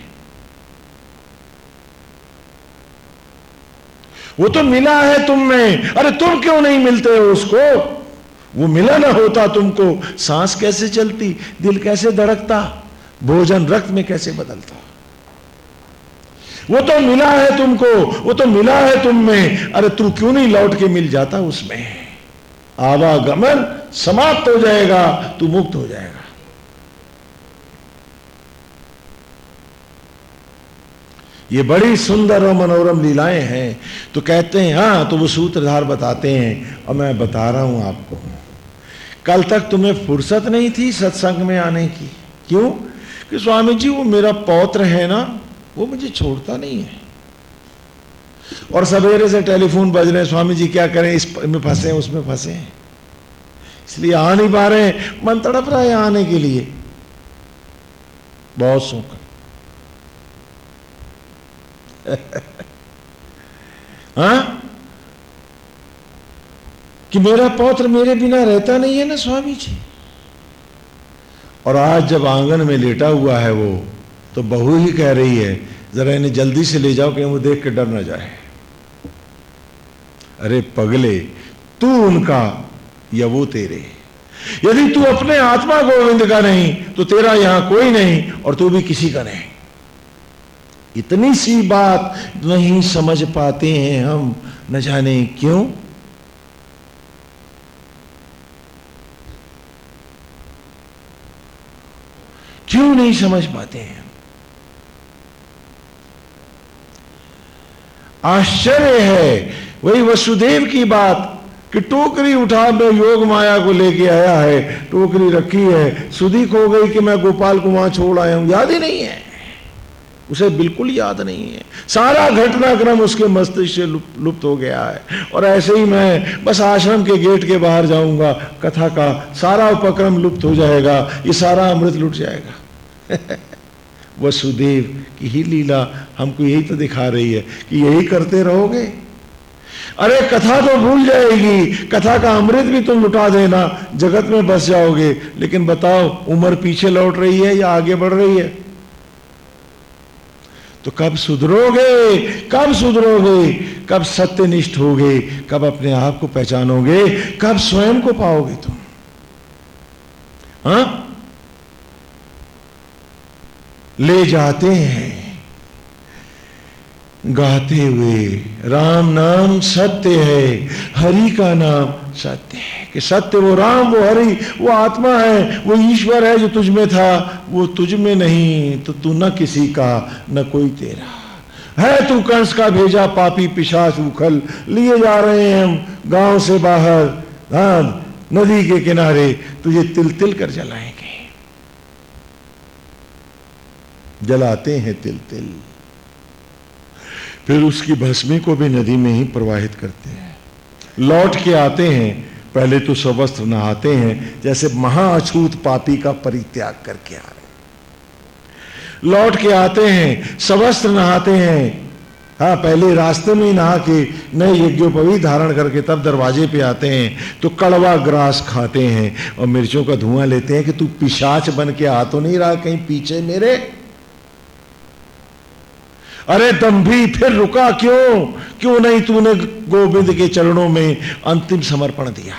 Speaker 1: वो तो मिला है तुम में अरे तुम क्यों नहीं मिलते हो उसको? वो मिला ना होता तुमको। सांस कैसे चलती? दिल कैसे धड़कता? भोजन रक्त में कैसे बदलता? वो तो मिला है तुमको। वो तो मिला है तुम में। अरे तू क्यों नहीं लौट के मिल जाता उसमें? आवागमन समाप्त हो जाएगा, तू मुक्त हो जाएगा। ये बड़ी सुंदर और मनोरम लीलाएँ हैं। तो कहते हैं हाँ तो वो सूत्रधार बताते हैं और मैं बता रहा हूँ आपको। कल तक तुम्हें फुर्सत नहीं थी सत्संग में आने की। क्यों? कि स्वामी जी वो मेरा पौत्र है ना, वो मुझे छोड़ता नहीं है। और सवेरे से टेलीफोन बज रहे स्वामी जी क्या करें? इस में फंसे उसमें फंसे इसलिए आ नहीं पा रहे हैं। मन तड़प रहा है आने के लिए। बहुत सुख हाँ? कि मेरा पौत्र मेरे बिना रहता नहीं है ना स्वामी जी? और आज जब आँगन में लेटा हुआ है वो तो बहू ही कह रही है, जरा इन्हें जल्दी से ले जाओ कि वो देख के डर ना जाए. अरे पगले, तू उनका या वो तेरे। यदि तू अपने आत्मा गोविंद का नहीं तो तेरा यहाँ कोई नहीं, और तू भी किसी का नहीं। इतनी सी बात नहीं समझ पाते हैं हम। न जाने क्यों? क्यों नहीं समझ पाते हैं आश्चर्य है, वही वसुदेव की बात कि टोकरी उठा मैं योग माया को लेके आया है, टोकरी रखी है। सुधी खो गई कि मैं गोपाल को वहाँ छोड़ आया हूँ। याद ही नहीं है। उसे बिल्कुल याद नहीं है। सारा घटनाक्रम उसके मस्तिष्क से लुप्त हो गया है। और ऐसे ही मैं बस आश्रम के गेट के बाहर जाऊँगा, कथा का सारा उपक्रम लुप्त हो जाएगा, ये सारा अमृत लुट जाएगा। वसुदेव की ही लीला हमको यही तो दिखा रही है कि यही करते रहोगे। अरे कथा तो भूल जाएगी, कथा का अमृत भी तुम लुटा देना, जगत में बस जाओगे, लेकिन बताओ, उम्र पीछे लौट रही है या आगे बढ़ रही है? तो कब सुधरोगे? कब सुधरोगे? कब सत्यनिष्ठ होगे? कब अपने आप को पहचानोगे? कब स्वयं को पाओगे तुम? हाँ? ले जाते हैं। गाते हुए, राम नाम सत्य है, हरि का नाम सत्य है। कि सत्य वो राम, वो हरि, वो आत्मा है, वो ईश्वर है जो तुझ में था, वो तुझ में नहीं तो तू न किसी का, न कोई तेरा। है तू कंस का भेजा, पापी पिशाच उखल, लिए जा रहे हैं हम गाँव से बाहर हाँ नदी के किनारे, तुझे तिल तिल कर जलाएँगे। जलाते हैं तिल तिल फिर उसकी भस्मी को भी नदी में ही प्रवाहित करते हैं। लौट के आते हैं, पहले तो सवस्त्र नहाते हैं, जैसे महाअछूत पापी का परित्याग करके आ रहे लौट के आते हैं, सवस्त्र नहाते हैं। हाँ पहले रास्ते में ही नहा के नए यज्ञोपवी धारण करके तब दरवाजे पे आते हैं तो कड़वा ग्रास खाते हैं और मिर्चों का धुआँ लेते हैं कि तू पिशाच बन के आ तो नहीं रहा कहीं पीछे मेरे। अरे दम्भी फिर रुका क्यों? क्यों नहीं तूने गोविंद के चरणों में अंतिम समर्पण दिया?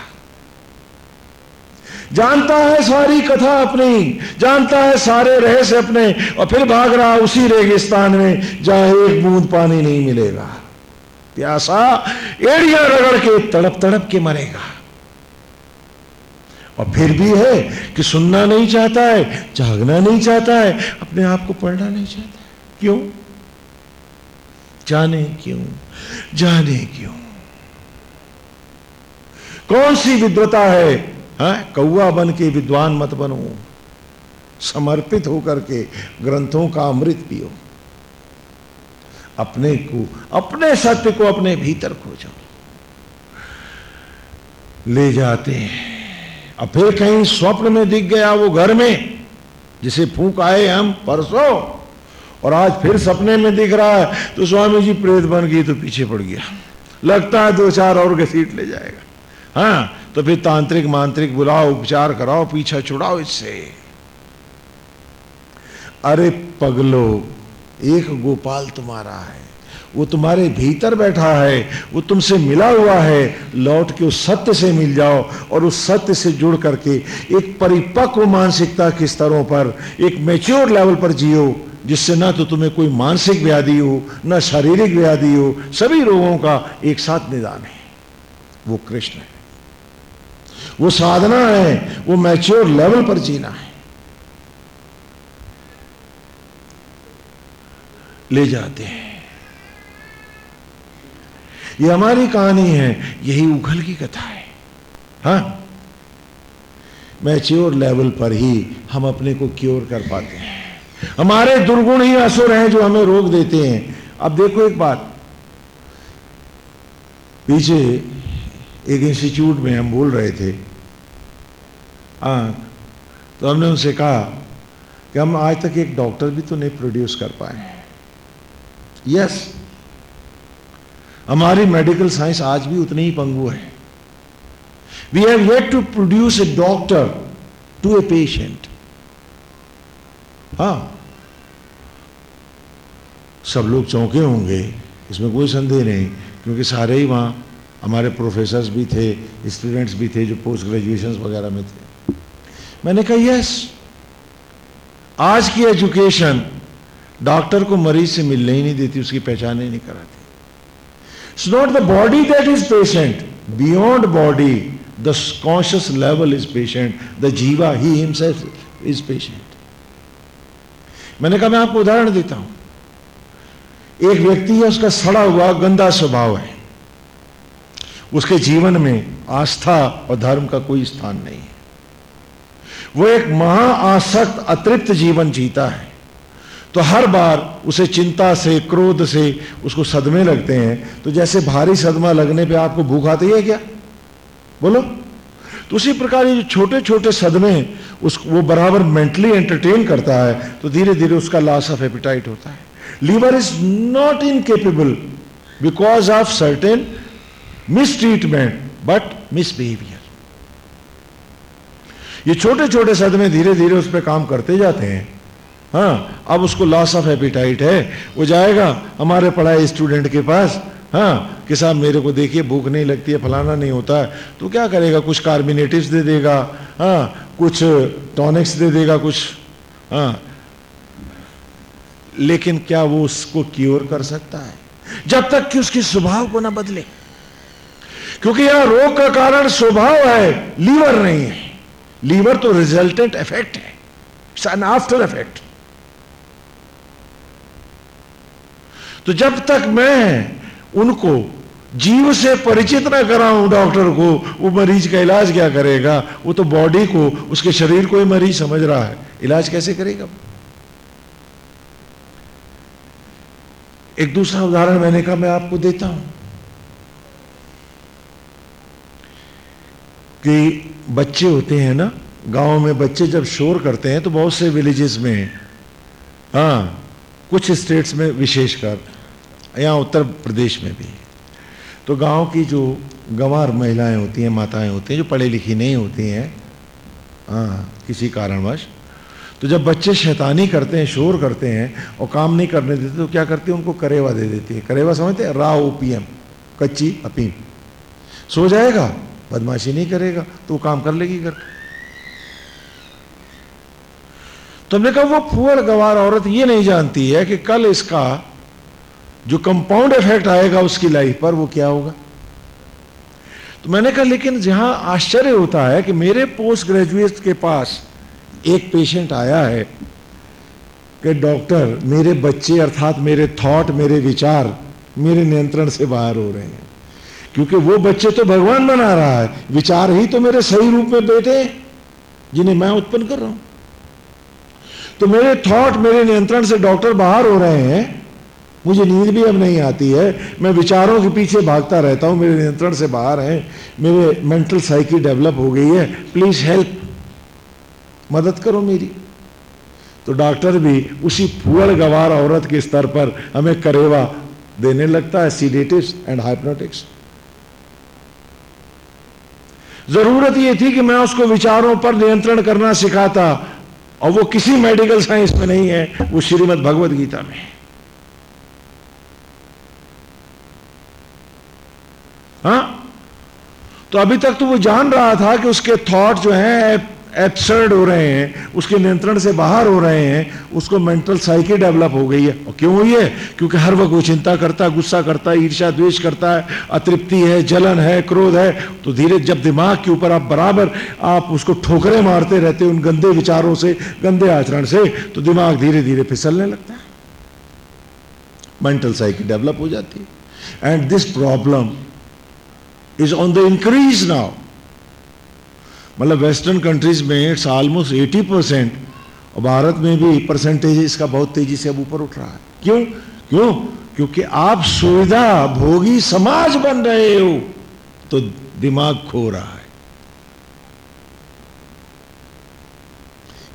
Speaker 1: जानता है सारी कथा अपनी, जानता है सारे रहस्य अपने, और फिर भाग रहा उसी रेगिस्तान में, जहाँ एक बूंद पानी नहीं मिलेगा। प्यासा, एड़िया रगड़ के तड़प तड़प के मरेगा। और फिर भी है कि सुनना नहीं चाहता है, जागना नहीं चाहता है, अपने आप को पढ़ना नहीं चाहता क्यों? जाने क्यों? जाने क्यों? कौन सी विद्वता है? हा? कौआ बन के विद्वान मत बनो। समर्पित होकर के ग्रंथों का अमृत पियो। अपने को, अपने सत्य को अपने भीतर खोजो। ले जाते हैं। अब फिर कहीं स्वप्न में दिख गया वो घर में, जिसे फूक आए हम, परसों। और आज फिर सपने में दिख रहा है तो स्वामी जी प्रेत बन गई तो पीछे पड़ गया। लगता है दो चार और घसीट ले जाएगा। हाँ तो फिर तांत्रिक मांत्रिक बुलाओ, उपचार कराओ, पीछा छुड़ाओ इससे। अरे पगलो, एक गोपाल तुम्हारा है। वो तुम्हारे भीतर बैठा है, वो तुमसे मिला हुआ है। लौट के उस सत्य से मिल जाओ और उस सत्य से जुड़ करके एक परिपक्व मानसिकता के स्तरों पर, एक मेच्योर लेवल पर जियो। जिससे ना तो तुम्हें कोई मानसिक व्याधि हो, ना शारीरिक व्याधि हो, सभी रोगों का एक साथ निदान है। वो कृष्ण है। वो साधना है, वो मैच्योर लेवल पर जीना है। ले जाते हैं। ये हमारी कहानी है, यही उघल की कथा है। हा? मैच्योर लेवल पर ही हम अपने को क्योर कर पाते हैं। हमारे दुर्गुण ही असुर हैं जो हमें रोक देते हैं। अब देखो एक बात। पीछे एक इंस्टीट्यूट में हम बोल रहे थे। हाँ तो हमने उनसे कहा कि हम आज तक एक डॉक्टर भी तो नहीं प्रोड्यूस कर पाए। यस हमारी मेडिकल साइंस आज भी उतनी ही पंगु है। We have yet to produce a doctor to a patient हाँ। सब लोग चौंके होंगे, इसमें कोई संदेह नहीं, क्योंकि सारे ही वहाँ हमारे प्रोफेसर्स भी थे स्टूडेंट्स भी थे जो पोस्ट ग्रेजुएशन वगैरह में थे। मैंने कहा यस आज की एजुकेशन डॉक्टर को मरीज़ से मिलने ही नहीं देती, उसकी पहचान ही नहीं कराती। It's not the body that is patient beyond body the conscious level is patient the जीवा ही हिमसेल्फ इज़ पेशेंट मैंने कहा, मैं आपको उदाहरण देता हूँ। एक व्यक्ति है, उसका सड़ा हुआ गंदा स्वभाव है। उसके जीवन में आस्था और धर्म का कोई स्थान नहीं है। वो एक महाआसक्त, अतृप्त जीवन जीता है। तो हर बार उसे चिंता से, क्रोध से उसको सदमे लगते हैं। तो जैसे भारी सदमा लगने पे आपको भूख आती है क्या? बोलो। तो उसी प्रकार ये जो छोटे छोटे सदमे हैं, उस, वो बराबर मेंटली एंटरटेन करता है तो धीरे धीरे उसका लॉस ऑफ़ एपिटाइट होता है। Liver is not incapable because of certain mistreatment but misbehaviour ये छोटे छोटे सदमे धीरे धीरे उस पर काम करते जाते हैं। हाँ अब उसको लॉस ऑफ़ एपिटाइट है। वो जाएगा हमारे पढ़ाए स्टूडेंट के पास हाँ कि साहब मेरे को देखिए, भूख नहीं लगती है, फलाना नहीं होता है। तो क्या करेगा? कुछ कार्बिनेटिव दे देगा हाँ कुछ टॉनिक्स दे देगा, कुछ हाँ। लेकिन क्या वो उसको क्योर कर सकता है? जब तक कि उसके स्वभाव को ना बदले। क्योंकि यहाँ रोग का कारण स्वभाव है, लीवर नहीं है। लीवर तो रिजल्टेंट इफ़ेक्ट है। इट्स एन आफ्टर इफ़ेक्ट तो जब तक मैं उनको जीव से परिचित ना कराऊं डॉक्टर को, वो मरीज़ का इलाज क्या करेगा? वो तो बॉडी को, उसके शरीर को ही मरीज़ समझ रहा है। इलाज कैसे करेगा एक दूसरा उदाहरण मैंने कहा, मैं आपको देता हूँ कि बच्चे होते हैं ना, गाँव में बच्चे जब शोर करते हैं तो बहुत से विलेजेस में हाँ। कुछ स्टेट्स में विशेषकर। यहाँ उत्तर प्रदेश में भी। तो गाँव की जो गंवार महिलाएँ होती हैं, माताएँ होती हैं, जो पढ़ी लिखी नहीं होती हैं हाँ किसी कारणवश तो जब बच्चे शैतानी करते हैं, शोर करते हैं और काम नहीं करने देते तो क्या करती है? उनको करेवा दे देती है। करेवा समझते हैं? रा ओपीएम कच्ची अपीम सो जाएगा, बदमाशी नहीं करेगा तो वो काम कर लेगी घर। तो हमने कहा, वो फुअर गवार औरत ये नहीं जानती है कि कल इसका जो कंपाउंड इफ़ेक्ट आएगा उसकी लाइफ पर वो क्या होगा? तो मैंने कहा, लेकिन जहाँ आश्चर्य होता है कि मेरे पोस्ट ग्रेजुएट के पास एक पेशेंट आया है कि डॉक्टर मेरे बच्चे अर्थात मेरे थॉट मेरे विचार, मेरे नियंत्रण से बाहर हो रहे हैं। क्योंकि वो बच्चे तो भगवान बना रहा है। विचार ही तो मेरे सही रूप में बैठे जिन्हें मैं उत्पन्न कर रहा हूँ। तो मेरे थॉट मेरे नियंत्रण से डॉक्टर बाहर हो रहे हैं मुझे नींद भी अब नहीं आती है। मैं विचारों के पीछे भागता रहता हूँ, मेरे नियंत्रण से बाहर है, मेरे मेंटल साइकी डेवलप हो गई है। प्लीज़ हेल्प मदद करो मेरी। तो डॉक्टर भी उसी फुअड़ गवार औरत के स्तर पर हमें करेवा देने लगता है सीडेटिव्स एंड हाइप्नोटिक्स ज़रूरत यह थी कि मैं उसको विचारों पर नियंत्रण करना सिखाता, और वो किसी मेडिकल साइंस में नहीं है, वो श्रीमद भगवत गीता में। हाँ तो अभी तक तो वो जान रहा था कि उसके थॉट जो हैं एब्सर्ड हो रहे हैं, उसके नियंत्रण से बाहर हो रहे हैं, उसको मेंटल साइकी डेवलप हो गई है। और क्यों हुई है? क्योंकि हर वक्त वो चिंता करता है गुस्सा करता है ईर्षा द्वेष करता है, अतृप्ति है, जलन है, क्रोध है। तो धीरे जब दिमाग के ऊपर आप बराबर, आप उसको ठोकरे मारते रहते उन गंदे विचारों से, गंदे आचरण से तो दिमाग धीरे धीरे फिसलने लगता है। मेंटल साइकी डेवलप हो जाती है। And this problem is on the increase now मतलब वेस्टर्न कंट्रीज़ में इट्स ऑलमोस्ट 80 परसेंट और भारत में भी परसेंटेज इसका बहुत तेज़ी से अब ऊपर उठ रहा है। क्यों? क्यों? क्योंकि आप सुविधा भोगी समाज बन रहे हो तो दिमाग खो रहा है।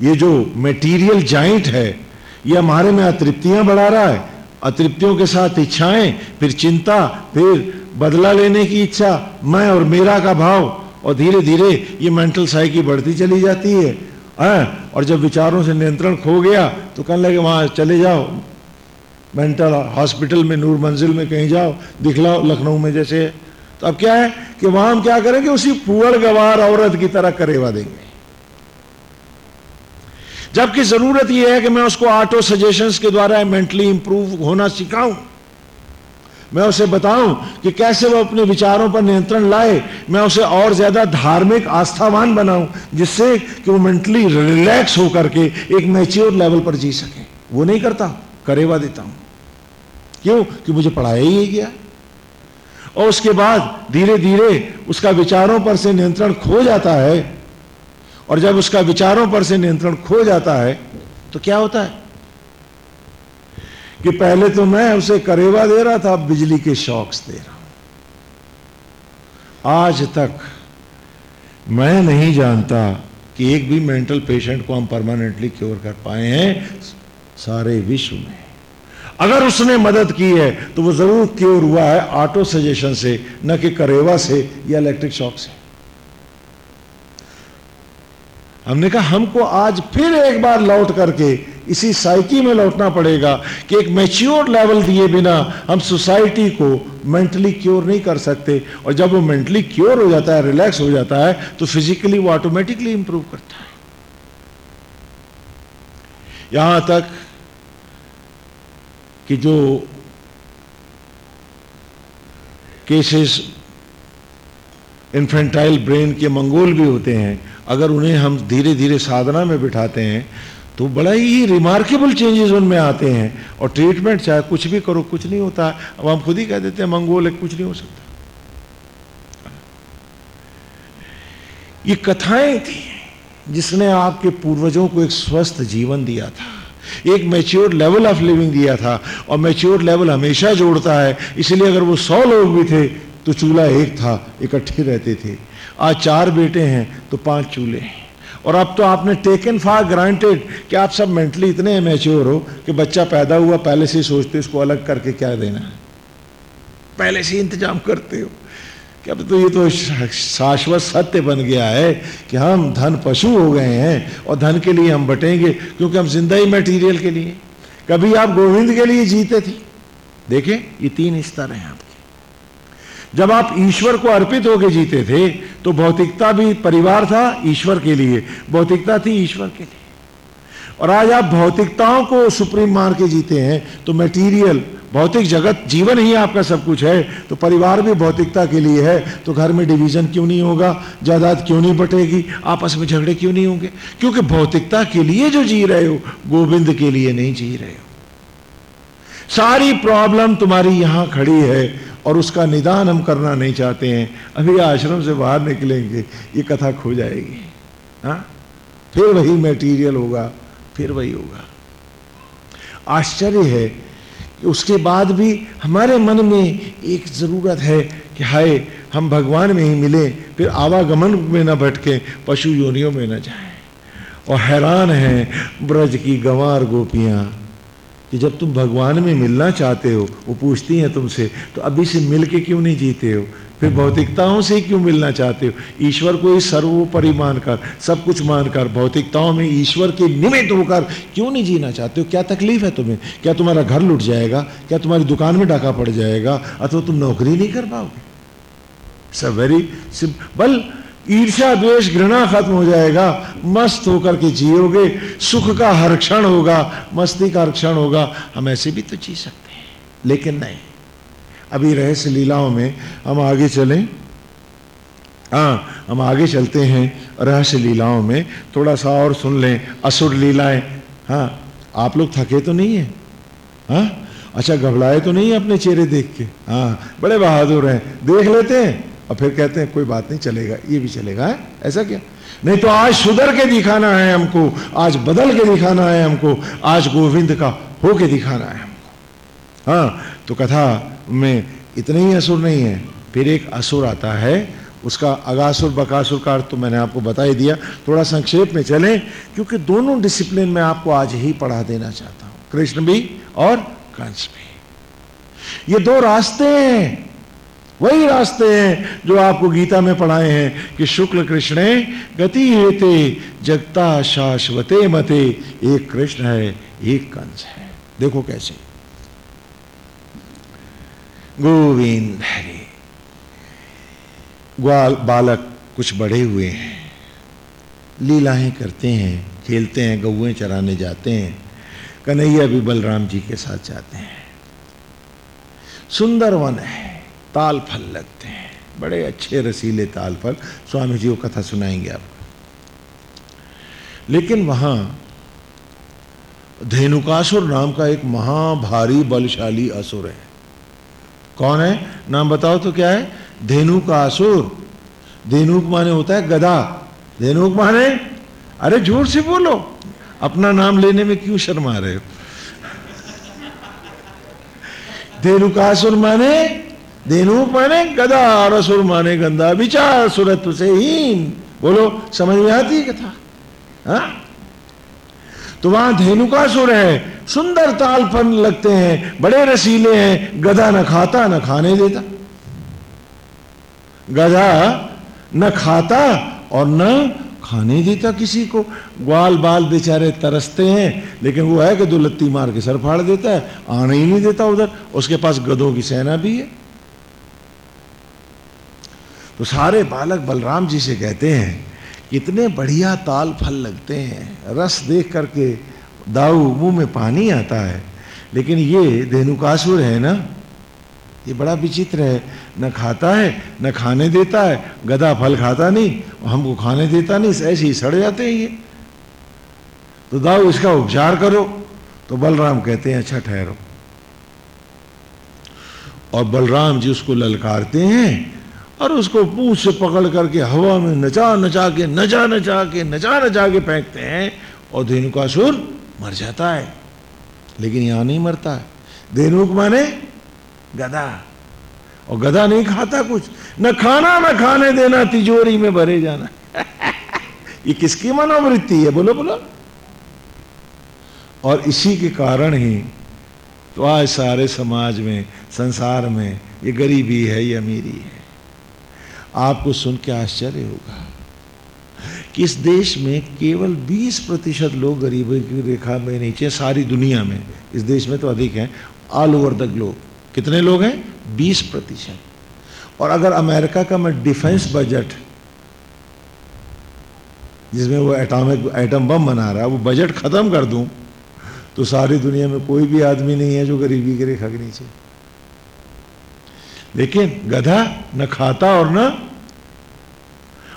Speaker 1: ये जो मेटीरियल जाइंट है, ये हमारे में अतृप्तियाँ बढ़ा रहा है। अतृप्तियों के साथ इच्छाएँ, फिर चिंता, फिर बदला लेने की इच्छा मैं और मेरा का भाव और धीरे धीरे ये मेंटल साइकी बढ़ती चली जाती है। आ, और जब विचारों से नियंत्रण खो गया तो कहने लगे वहाँ चले जाओ। मेंटल हॉस्पिटल में नूर मंजिल में कहीं जाओ दिखलाओ लखनऊ में जैसे तो अब क्या है कि वहाँ हम क्या करेंगे? उसी पुअड़ गवार औरत की तरह करेवा देंगे। जबकि ज़रूरत यह है कि मैं उसको ऑटो सजेशंस के द्वारा मेंटली इंप्रूव होना सिखाऊं। मैं उसे बताऊँ कि कैसे वो अपने विचारों पर नियंत्रण लाए, मैं उसे और ज़्यादा धार्मिक आस्थावान बनाऊँ, जिससे कि वो मेंटली रिलैक्स होकर के एक मैच्योर लेवल पर जी सके। वो नहीं करता, करेवा देता हूँ। क्यों? कि मुझे पढ़ाया ही गया। और उसके बाद धीरे धीरे उसका विचारों पर से नियंत्रण खो जाता है। और जब उसका विचारों पर से नियंत्रण खो जाता है तो क्या होता है? कि पहले तो मैं उसे करेवा दे रहा था बिजली के शौक्स दे रहा आज तक मैं नहीं जानता कि एक भी मेंटल पेशेंट को हम परमानेंटली क्योर कर पाए हैं सारे विश्व में। अगर उसने मदद की है तो वो ज़रूर क्योर हुआ है ऑटो सजेशन से, न कि करेवा से या इलेक्ट्रिक शॉक से। हमने कहा, हमको आज फिर एक बार लौट करके इसी साइकी में लौटना पड़ेगा कि एक मैच्योर लेवल दिए बिना हम सोसाइटी को मेंटली क्योर नहीं कर सकते। और जब वो मेंटली क्योर हो जाता है रिलैक्स हो जाता है तो फिजिकली वो ऑटोमेटिकली इंप्रूव करता है। यहाँ तक कि जो केसेस इन्फेंटाइल ब्रेन के मंगोल भी होते हैं, अगर उन्हें हम धीरे धीरे साधना में बिठाते हैं तो बड़ा ही रिमार्केबल चेंजेस उनमें आते हैं। और ट्रीटमेंट चाहे कुछ भी करो, कुछ नहीं होता। अब हम खुद ही कह देते हैं, मंगोल है, कुछ नहीं हो सकता। ये कथाएँ थी जिसने आपके पूर्वजों को एक स्वस्थ जीवन दिया था, एक मैच्योर लेवल ऑफ़ लिविंग दिया था। और मैच्योर लेवल हमेशा जोड़ता है। इसलिए अगर वो सौ लोग भी थे तो चूल्हा एक था, इकट्ठे रहते थे। आज चार बेटे हैं तो पाँच चूल्हे हैं। और अब तो आपने टेकन फॉर ग्रांटेड कि आप सब मेंटली इतने मैच्योर हो कि बच्चा पैदा हुआ, पहले से ही सोचते इसको अलग करके क्या देना है। पहले से इंतज़ाम करते हो। कि अब तो ये तो शाश्वत सत्य बन गया है कि हम धन पशु हो गए हैं और धन के लिए हम बटेंगे, क्योंकि हम ज़िंदा ही मटीरियल के लिए। कभी आप गोविंद के लिए जीते थे? देखें, ये तीन स्तर हैं आपके जब आप ईश्वर को अर्पित होकर जीते थे तो भौतिकता भी परिवार था ईश्वर के लिए। भौतिकता थी ईश्वर के लिए। और आज आप भौतिकताओं को सुप्रीम मान के जीते हैं तो मटेरियल भौतिक जगत, जीवन ही आपका सब कुछ है। तो परिवार भी भौतिकता के लिए है तो घर में डिवीज़न क्यों नहीं होगा? जायदाद क्यों नहीं बटेगी? आपस में झगड़े क्यों नहीं होंगे? क्योंकि भौतिकता के लिए जो जी रहे हो, गोविंद के लिए नहीं जी रहे हो। सारी प्रॉब्लम तुम्हारी यहाँ खड़ी है। और उसका निदान हम करना नहीं चाहते हैं। अभी आश्रम से बाहर निकलेंगे, ये कथा खो जाएगी। हाँ? फिर वही मटेरियल होगा, फिर वही होगा। आश्चर्य है कि उसके बाद भी हमारे मन में एक ज़रूरत है कि हाय, हम भगवान में ही मिले, फिर आवागमन में न भटके, पशु योनियों में न जाए। और हैरान हैं ब्रज की गंवार गोपियाँ। कि जब तुम भगवान में मिलना चाहते हो, वो पूछती हैं तुमसे तो अभी से मिल के क्यों नहीं जीते हो? फिर भौतिकताओं से क्यों मिलना चाहते हो? ईश्वर को ही सर्वोपरि मानकर, सब कुछ मानकर, भौतिकताओं में ईश्वर के निमित्त होकर क्यों नहीं जीना चाहते हो? क्या तकलीफ़ है तुम्हें? क्या तुम्हारा घर लुट जाएगा? क्या तुम्हारी दुकान में डाका पड़ जाएगा? अथवा तुम नौकरी नहीं कर पाओगे? सब वेरी सिंपल ईर्ष्या द्वेष घृणा खत्म हो जाएगा, मस्त होकर के जियोगे, सुख का हर क्षण होगा, मस्ती का हर क्षण होगा, हम ऐसे भी तो जी सकते हैं, लेकिन नहीं। अभी रहस्य लीलाओं में हम आगे चलें। हाँ हम आगे चलते हैं रहस्य लीलाओं में। थोड़ा सा और सुन लें, असुर लीलाएँ। हाँ आप लोग थके तो नहीं है? हाँ अच्छा घबराए तो नहीं अपने चेहरे देख के? हाँ बड़े बहादुर हैं। देख लेते हैं। और फिर कहते हैं, कोई बात नहीं, चलेगा, ये भी चलेगा, है? ऐसा क्या? नहीं तो आज सुधर के दिखाना है हमको, आज बदल के दिखाना है हमको, आज गोविंद का हो के दिखाना है हमको। हाँ तो कथा में इतने ही असुर नहीं है, फिर एक असुर आता है, उसका अगासुर, बकासुर का अर्थ तो मैंने आपको बता ही दिया। थोड़ा संक्षेप में चलें, क्योंकि दोनों डिसिप्लिन में आपको आज ही पढ़ा देना चाहता हूँ, कृष्ण भी और कंस भी। ये दो रास्ते हैं। वही रास्ते हैं जो आपको गीता में पढ़ाए हैं कि शुक्ल कृष्ण, गति हेते, जगता शाश्वते मते, एक कृष्ण है, एक कंस है। देखो कैसे। गोविंद हरे, ग्वाल, बालक कुछ बड़े हुए हैं, लीलाएँ करते हैं, खेलते हैं, गौएँ चराने जाते हैं, कन्हैया भी बलराम जी के साथ जाते हैं। सुंदर वन है ताल फल लगते हैं। बड़े अच्छे रसीले ताल फल स्वामी जी वो कथा सुनाएँगे आपको लेकिन वहाँ धेनुकासुर नाम का एक महाभारी बलशाली असुर है। कौन है? नाम बताओ तो क्या है? धेनुकासुर। धेनुक माने होता है गधा धेनुक माने? अरे ज़ोर से बोलो। अपना नाम लेने में क्यों शर्मा रहे हो? धेनुकासुर माने धेनु माने गदा और असुर माने गंदा, विचार सुरत्व से हीन। बोलो, समझ में आती कथा? हा? तो वहाँ धेनुकासुर है, सुंदर ताल फन लगते हैं, बड़े रसीले हैं गधा न खाता, न खाने देता। गधा न खाता और न खाने देता किसी को। ग्वाल बाल बेचारे तरसते हैं, लेकिन वो है कि दो लत्ती मार के सर फाड़ देता है, आने ही नहीं देता उधर। उसके पास गधों की सेना भी है। तो सारे बालक बलराम जी से कहते हैं, कितने बढ़िया ताल फल लगते हैं। रस देख करके दाऊ मुँह में पानी आता है। लेकिन ये धेनुकासुर है ना? ये बड़ा विचित्र है। न खाता है, न खाने देता है। गधा फल खाता नहीं, हमको खाने देता नहीं। ऐसे ही सड़ जाते हैं ये। तो दाऊ इसका उपचार करो। तो बलराम कहते हैं अच्छा ठहरो। और बलराम जी उसको ललकारते हैं और उसको पूछ से पकड़ करके हवा में नचा नचा के, नचा नचा के, नचा नचा के फेंकते हैं और धेनुकासुर मर जाता है। लेकिन यहाँ नहीं मरता है। धेनुक माने गधा। और गधा नहीं खाता कुछ। न खाना, न खाने देना, तिजोरी में भरे जाना। ये किसकी मनोवृत्ति है? बोलो बोलो। और इसी के कारण ही तो आज सारे समाज में, संसार में ये गरीबी है, ये अमीरी है। आपको सुन के आश्चर्य होगा कि इस देश में केवल 20 प्रतिशत लोग गरीबी की रेखा में नीचे सारी दुनिया में। इस देश में तो अधिक हैं ऑल ओवर द ग्लोब कितने लोग हैं? 20 प्रतिशत। और अगर अमेरिका का मैं डिफेंस बजट, जिसमें वो एटॉमिक एटम बम बना रहा है, वो बजट खत्म कर दूँ तो सारी दुनिया में कोई भी आदमी नहीं है जो गरीबी की रेखा के नीचे। लेकिन गधा न खाता और न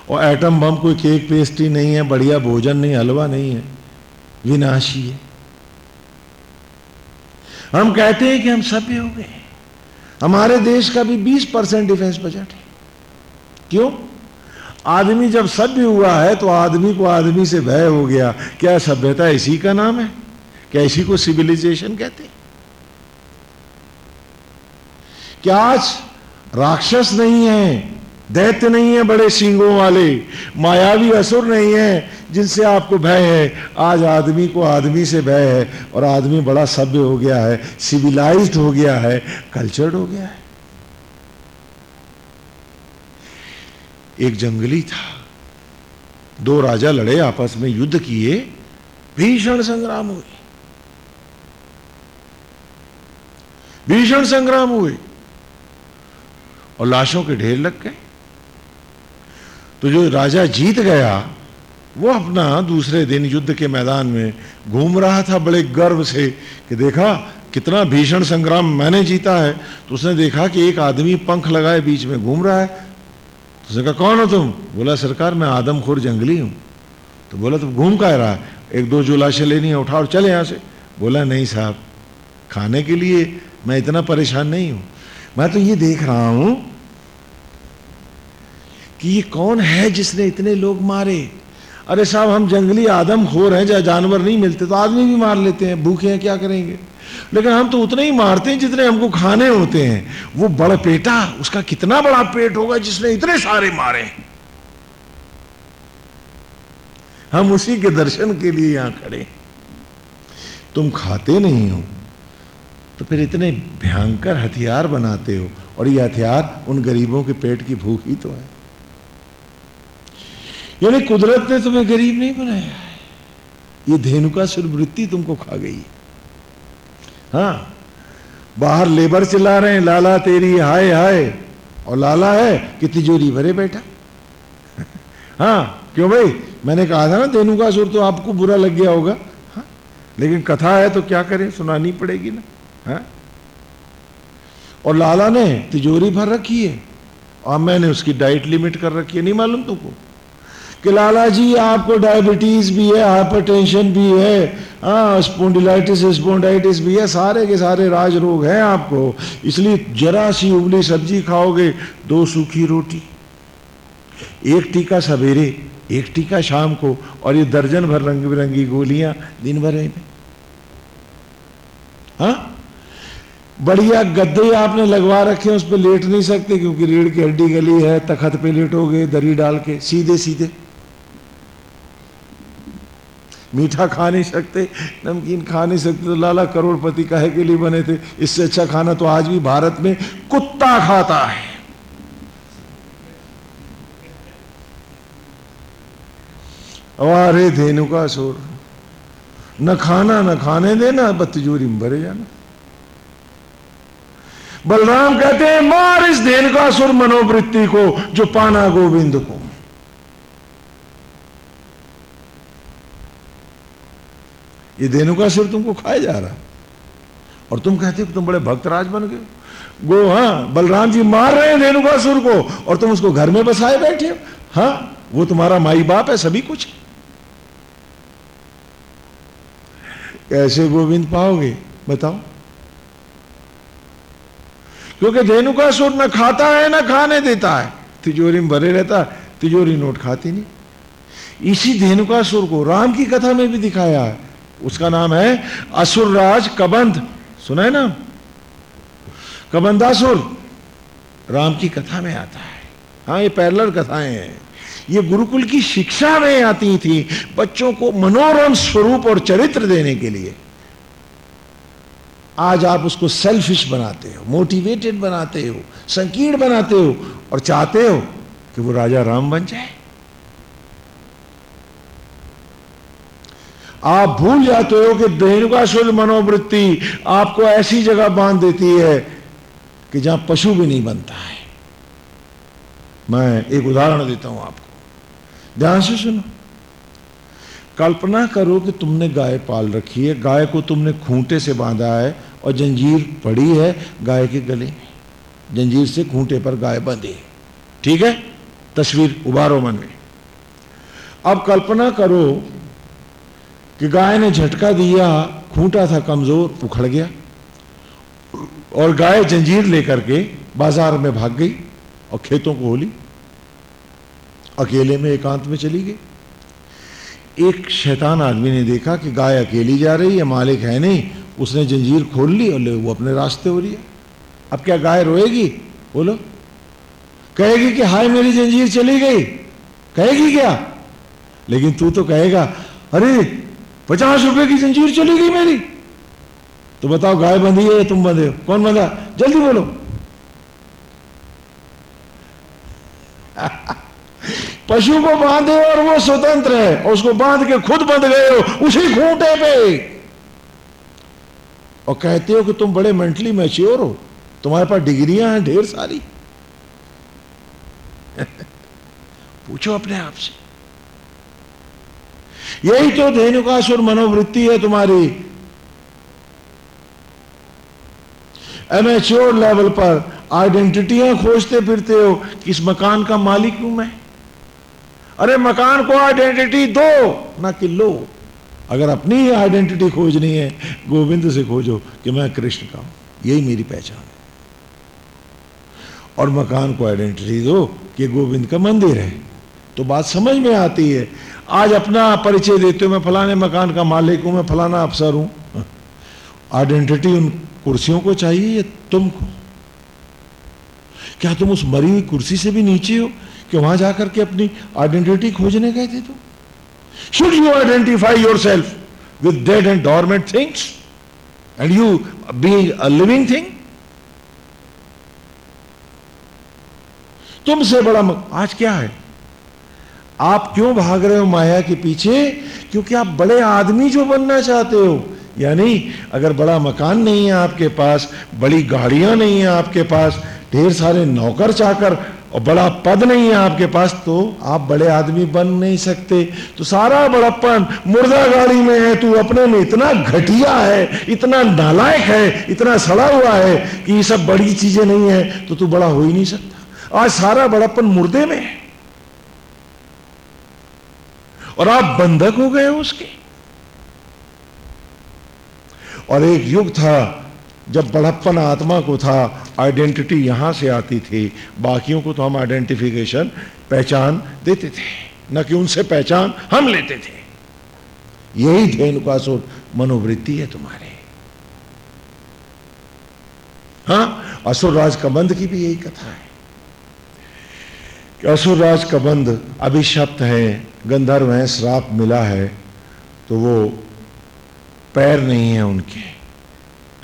Speaker 1: और एटम बम कोई केक पेस्ट्री नहीं है, बढ़िया भोजन नहीं, हलवा नहीं है, विनाशी है। हम कहते हैं कि हम सभ्य हो गए हमारे देश का भी 20 परसेंट डिफेंस बजट है। क्यों? आदमी जब सभ्य हुआ है तो आदमी को आदमी से भय हो गया, क्या सभ्यता इसी का नाम है? क्या इसी को सिविलाइजेशन कहते हैं? क्या आज राक्षस नहीं है, दैत्य नहीं है बड़े सिंगों वाले, मायावी असुर नहीं है जिनसे आपको भय है। आज आदमी को आदमी से भय है और आदमी बड़ा सभ्य हो गया है सिविलाइज्ड हो गया है कल्चर्ड हो गया है। एक जंगली था। दो राजा लड़े आपस में युद्ध किए, भीषण संग्राम हुए। भीषण संग्राम हुए। और लाशों के ढेर लग गए। तो जो राजा जीत गया, वो अपना दूसरे दिन युद्ध के मैदान में घूम रहा था बड़े गर्व से कि देखा, कितना भीषण संग्राम मैंने जीता है। तो उसने देखा कि एक आदमी पंख लगाए, बीच में घूम रहा है। तो उसने कहा, कौन हो तुम? बोला, सरकार, मैं आदमखोर जंगली हूँ। तो बोला तुम घूम का रहा है? एक दो जो लाशें लेनी है उठा और चले यहाँ से। बोला, नहीं साहब, खाने के लिए मैं इतना परेशान नहीं हूँ। मैं तो ये देख रहा हूँ कि ये कौन है जिसने इतने लोग मारे? अरे साहब, हम जंगली आदम खोर हैं, जहाँ जानवर नहीं मिलते तो आदमी भी मार लेते हैं, भूखे हैं, क्या करेंगे? लेकिन हम तो उतने ही मारते हैं जितने हमको खाने होते हैं। वो बड़ा पेटा, उसका कितना बड़ा पेट होगा जिसने इतने सारे मारे? हम उसी के दर्शन के लिए यहाँ खड़े तुम खाते नहीं हो तो फिर इतने भयंकर हथियार बनाते हो, और ये हथियार उन गरीबों के पेट की भूख ही तो है। यानी कुदरत ने तुम्हें गरीब नहीं बनाया है। ये धेनुका सुरवृत्ति तुमको खा गई हाँ। बाहर लेबर चिल्ला रहे हैं, लाला तेरी, हाय हाय। और लाला है कि तिजोरी भरे बैठा। हाँ क्यों भाई? मैंने कहा था ना, धेनुका सुर तो आपको बुरा लग गया होगा। हाँ? लेकिन कथा है तो क्या करें, सुनानी पड़ेगी ना। हाँ? और लाला ने तिजोरी भर रखी है। और मैंने उसकी डाइट लिमिट कर रखी है, नहीं मालूम तुमको? कि लाला जी, आपको डायबिटीज़ भी है हाइपरटेंशन भी है हाँ स्पोंडिलाइटिस स्पोंडाइटिस भी है, सारे के सारे राज रोग हैं आपको। इसलिए जरा सी उबली सब्ज़ी खाओगे, दो सूखी रोटी, एक टीका सवेरे, एक टीका शाम को, और ये दर्जन भर रंग बिरंगी गोलियाँ दिन भर में हाँ? बढ़िया गद्दे आपने लगवा रखे हैं, उस पर लेट नहीं सकते, क्योंकि रीढ़ की हड्डी गली है, तखत पे लेटोगे, दरी डाल के सीधे सीधे मीठा खा नहीं सकते, नमकीन खा नहीं सकते तो लाला करोड़पति काहे के लिए बने थे? इससे अच्छा खाना तो आज भी भारत में कुत्ता खाता है। अरे धेनु का सुर न खाना, न खाने देना, बत्तीजोरी में भरे जाना। बलराम कहते हैं, मार इस धेनु का सुर मनोवृत्ति को, जो पाना गोविंद को। ये धेनु का सुर तुमको खाया जा रहा है। और तुम कहते हो तुम बड़े भक्तराज बन गए। गो हाँ बलराम जी मार रहे हैं धेनु का और तुम उसको घर में बसाए बैठे हो। हाँ वो तुम्हारा माई बाप है, सभी कुछ कैसे गोविंद पाओगे? बताओ। क्योंकि धेनु का सुर न खाता है, ना खाने देता है। तिजोरी में भरे रहता, तिजोरी नोट खाती नहीं। इसी धेनु सुर को राम की कथा में भी दिखाया है। उसका नाम है असुरराज कबंध। सुना है ना कबंधासुर। राम की कथा में आता है। हाँ ये पैरलर कथाएँ हैं। ये गुरुकुल की शिक्षा में आती थी बच्चों को मनोरम स्वरूप और चरित्र देने के लिए। आज आप उसको सेल्फिश बनाते हो मोटिवेटेड बनाते हो, संकीर्ण बनाते हो और चाहते हो कि वो राजा राम बन जाए। आप भूल जाते हो कि देनुकासुर मनोवृत्ति आपको ऐसी जगह बाँध देती है कि जहाँ पशु भी नहीं बनता है। मैं एक उदाहरण देता हूँ आपको। ध्यान से सुनो। कल्पना करो कि तुमने गाय पाल रखी है, गाय को तुमने खूंटे से बांधा है और जंजीर पड़ी है गाय के गले में। जंजीर से खूंटे पर गाय बंधी है। ठीक है? तस्वीर उबारो मन में। अब कल्पना करो कि गाय ने झटका दिया, खूंटा था कमज़ोर, उखड़ गया। और गाय जंजीर लेकर के बाज़ार में भाग गई और खेतों को होली। अकेले में एकांत में चली गई। एक शैतान आदमी ने देखा कि गाय अकेली जा रही है, मालिक है नहीं। उसने जंजीर खोल ली और वो अपने रास्ते हो रही है। अब क्या गाय रोएगी? बोलो। कहेगी कि हाय, मेरी जंजीर चली गई। कहेगी क्या? लेकिन तू तो कहेगा, अरे पचास रुपए की जंजीर चली गई मेरी। तो बताओ, गाय बंधी है तुम बंधे हो? कौन बंधा? जल्दी बोलो। पशु को बांधे और वो स्वतंत्र है, और उसको बाँध के खुद बंध गए हो, उसी खूंटे पे। और कहते हो कि तुम बड़े मेंटली मैच्योर हो, तुम्हारे पास डिग्रियाँ हैं ढेर सारी। पूछो अपने आप से। यही तो धेनुकासुर मनोवृत्ति है तुम्हारी। एमेच्योर लेवल पर आइडेंटिटियाँ खोजते फिरते हो कि इस मकान का मालिक हूँ मैं। अरे मकान को आइडेंटिटी दो, ना कि लो। अगर अपनी ही आइडेंटिटी खोजनी है, गोविंद से खोजो कि मैं कृष्ण का हूँ। यही मेरी पहचान है। और मकान को आइडेंटिटी दो कि गोविंद का मंदिर है। तो बात समझ में आती है। आज अपना परिचय देते हो मैं फलाने मकान का मालिक हूँ, मैं फलाना अफसर हूँ। आइडेंटिटी उन कुर्सियों को चाहिए या तुमको? क्या तुम उस मरी हुई कुर्सी से भी नीचे हो कि वहाँ जाकर के अपनी आइडेंटिटी खोजने गए थे तुम? Should you identify yourself with dead and dormant things and you being a living thing तुमसे बड़ा मक... आज क्या है? आप क्यों भाग रहे हो माया के पीछे? क्योंकि आप बड़े आदमी जो बनना चाहते हो। यानी, अगर बड़ा मकान नहीं है आपके पास, बड़ी गाड़ियाँ नहीं है आपके पास, ढेर सारे नौकर चाकर और बड़ा पद नहीं है आपके पास तो आप बड़े आदमी बन नहीं सकते। तो सारा बड़प्पन मुर्दा गाड़ी में है, तू अपने में इतना घटिया है, इतना नालायक है, इतना सड़ा हुआ है कि ये सब बड़ी चीज़ें नहीं है तो तू बड़ा हो ही नहीं सकता। आज सारा बड़प्पन मुर्दे में है। और आप बंधक हो गए उसके। और एक युग था, जब बड़प्पन आत्मा को था आइडेंटिटी यहाँ से आती थी। बाकियों को तो हम आइडेंटिफिकेशन पहचान देते थे। न कि उनसे पहचान हम लेते थे। यही धेनुकासुर मनोवृत्ति है तुम्हारे। हाँ असुर राज कबंध की भी यही कथा है। कि असुर राज कबंध अभिशप्त है, गंधर्व है, श्राप मिला है तो वो पैर नहीं है उनके।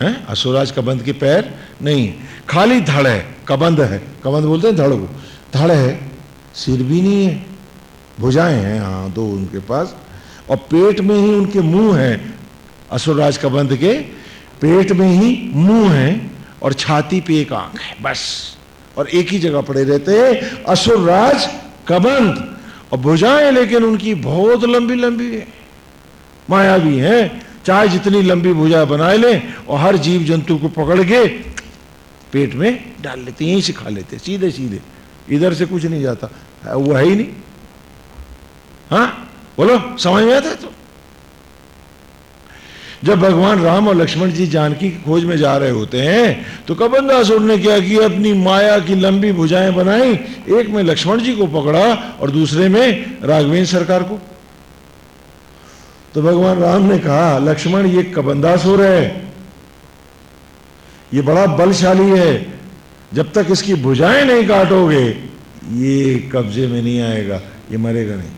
Speaker 1: हैं? असुराज कबंध के पैर नहीं है। खाली धड़ है, कबंध है। कबंध बोलते हैं धड़ को। धड़ है, सिर भी नहीं है, भुजाएँ हैं हाँ दो उनके पास। और पेट में ही उनके मुँह है असुरराज कबंध के। पेट में ही मुँह है और छाती पे एक आँख है, बस। और एक ही जगह पड़े रहते हैं असुरराज कबंध। और भुजाएँ लेकिन उनकी बहुत लंबी लंबी है। माया भी है। चाहे जितनी लंबी भुजा बना ले, और हर जीव जंतु को पकड़ के पेट में डाल लेते यहीं से खा लेते सीधे सीधे। इधर से कुछ नहीं जाता। वो है ही नहीं। हाँ? बोलो, समझ में आता है तो? जब भगवान राम और लक्ष्मण जी जानकी की खोज में जा रहे होते हैं तो कबंदासुर ने क्या किया? अपनी माया की लंबी भुजाएँ बनाई, एक में लक्ष्मण जी को पकड़ा और दूसरे में राघवेंद्र सरकार को। तो भगवान राम ने कहा, लक्ष्मण, ये कबंदासुर है। ये बड़ा बलशाली है। जब तक इसकी भुजाएँ नहीं काटोगे, ये कब्जे में नहीं आएगा, ये मरेगा नहीं।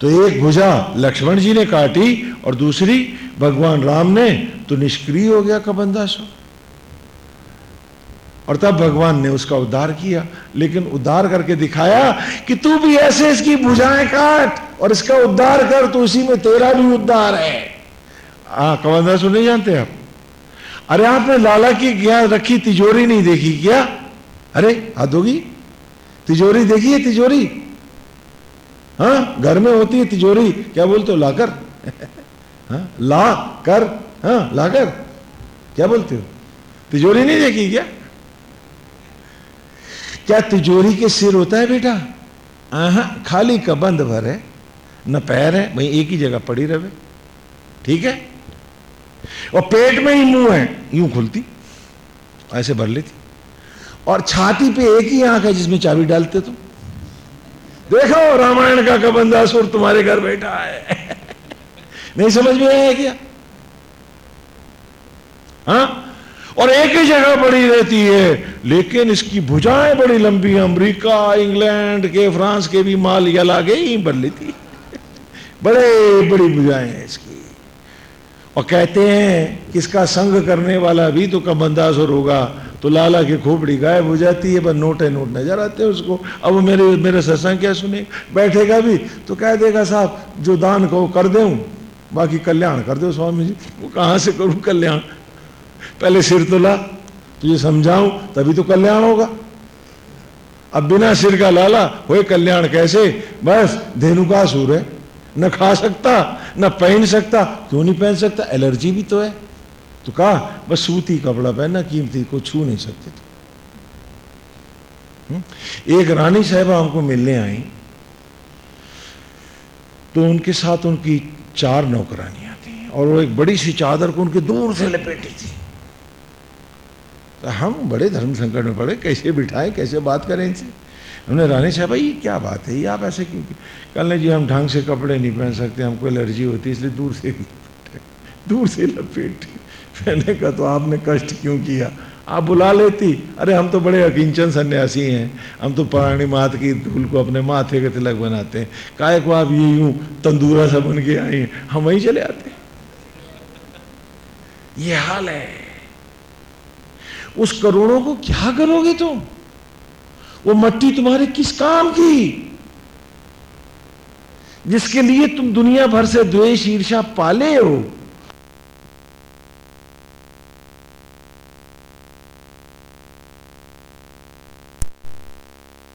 Speaker 1: तो एक भुजा लक्ष्मण जी ने काटी और दूसरी भगवान राम ने तो निष्क्रिय हो गया कबंदासुर और तब भगवान ने उसका उद्धार किया, लेकिन उद्धार करके दिखाया कि तू भी ऐसे इसकी भुजाएँ काट और इसका उद्धार कर तो उसी में तेरा भी उद्धार है। आ कबंदासुर नहीं जानते आप? अरे आपने लाला की क्या रखी, तिजोरी नहीं देखी क्या? अरे हाथ होगी? तिजोरी देखी है तिजोरी? हाँ घर में होती है तिजोरी, क्या बोलते हो, लाकर? हाँ ला कर हाँ लाकर। क्या बोलते हो? तिजोरी नहीं देखी क्या? क्या तिजोरी के सिर होता है बेटा? आहा, खाली का बंद भर है, न पैर है, वही एक ही जगह पड़ी रहे। ठीक है? और पेट में ही मुँह है, यूँ खुलती, ऐसे भर लेती। और छाती पे एक ही आँख है जिसमें चाबी डालते तुम। देखो, रामायण का कबंदासुर तुम्हारे घर बैठा है। नहीं समझ में आया क्या? हाँ? और एक ही जगह पड़ी रहती है, लेकिन इसकी भुजाएँ बड़ी लंबी, अमेरिका, इंग्लैंड के, फ्रांस के भी माल यला गई बन लेती बड़े बड़ी भुजाएँ हैं इसकी। और कहते हैं किसका संग करने वाला भी तो कबंदासुर होगा। तो लाला की खोपड़ी गायब हो जाती है बस नोट नोट नज़र आते हैं उसको। अब मेरे मेरे सत्संग क्या सुने? बैठेगा भी तो कह देगा, साहब, जो दान को कर दे बाकी कल्याण कर दो स्वामी जी। वो कहाँ से करूँ कल्याण? पहले सिर तो ला तुझे समझाऊं, तभी तो कल्याण होगा। अब बिना सिर का लाला हो कल्याण कैसे? बस, धेनु का सूर है। न खा सकता, न पहन सकता, क्यों नहीं पहन सकता? एलर्जी भी तो है। तो कहा, बस सूती कपड़ा पहनना, कीमती को छू नहीं सकते तो एक रानी साहबा हमको मिलने आई तो उनके साथ उनकी चार नौकरानियाँ थी और वो एक बड़ी सी चादर को उनके दूर से लपेटी थी। तो हम बड़े धर्म संकट में पड़े, कैसे बिठाएँ, कैसे बात करें इनसे? हमने रानी साहब, ये क्या बात है, ये आप ऐसे क्यों कल जी, हम ढंग से कपड़े नहीं पहन सकते, हमको एलर्जी होती है, इसलिए दूर से दूर से लपेट। मैंने कहा तो आपने कष्ट क्यों किया? आप बुला लेती। अरे, हम तो बड़े अकिंचन सन्यासी हैं। हम तो पुरानी मात की धूल को अपने माथे के तिलक बनाते हैं। काय को आप ये यूँ तंदूरा सा बन के आए हम वहीं चले आते ये हाल है। उस करोड़ों को क्या करोगे तुम? वो मट्टी तुम्हारे किस काम की? जिसके लिए तुम दुनिया भर से द्वेष ईर्षा पाले हो।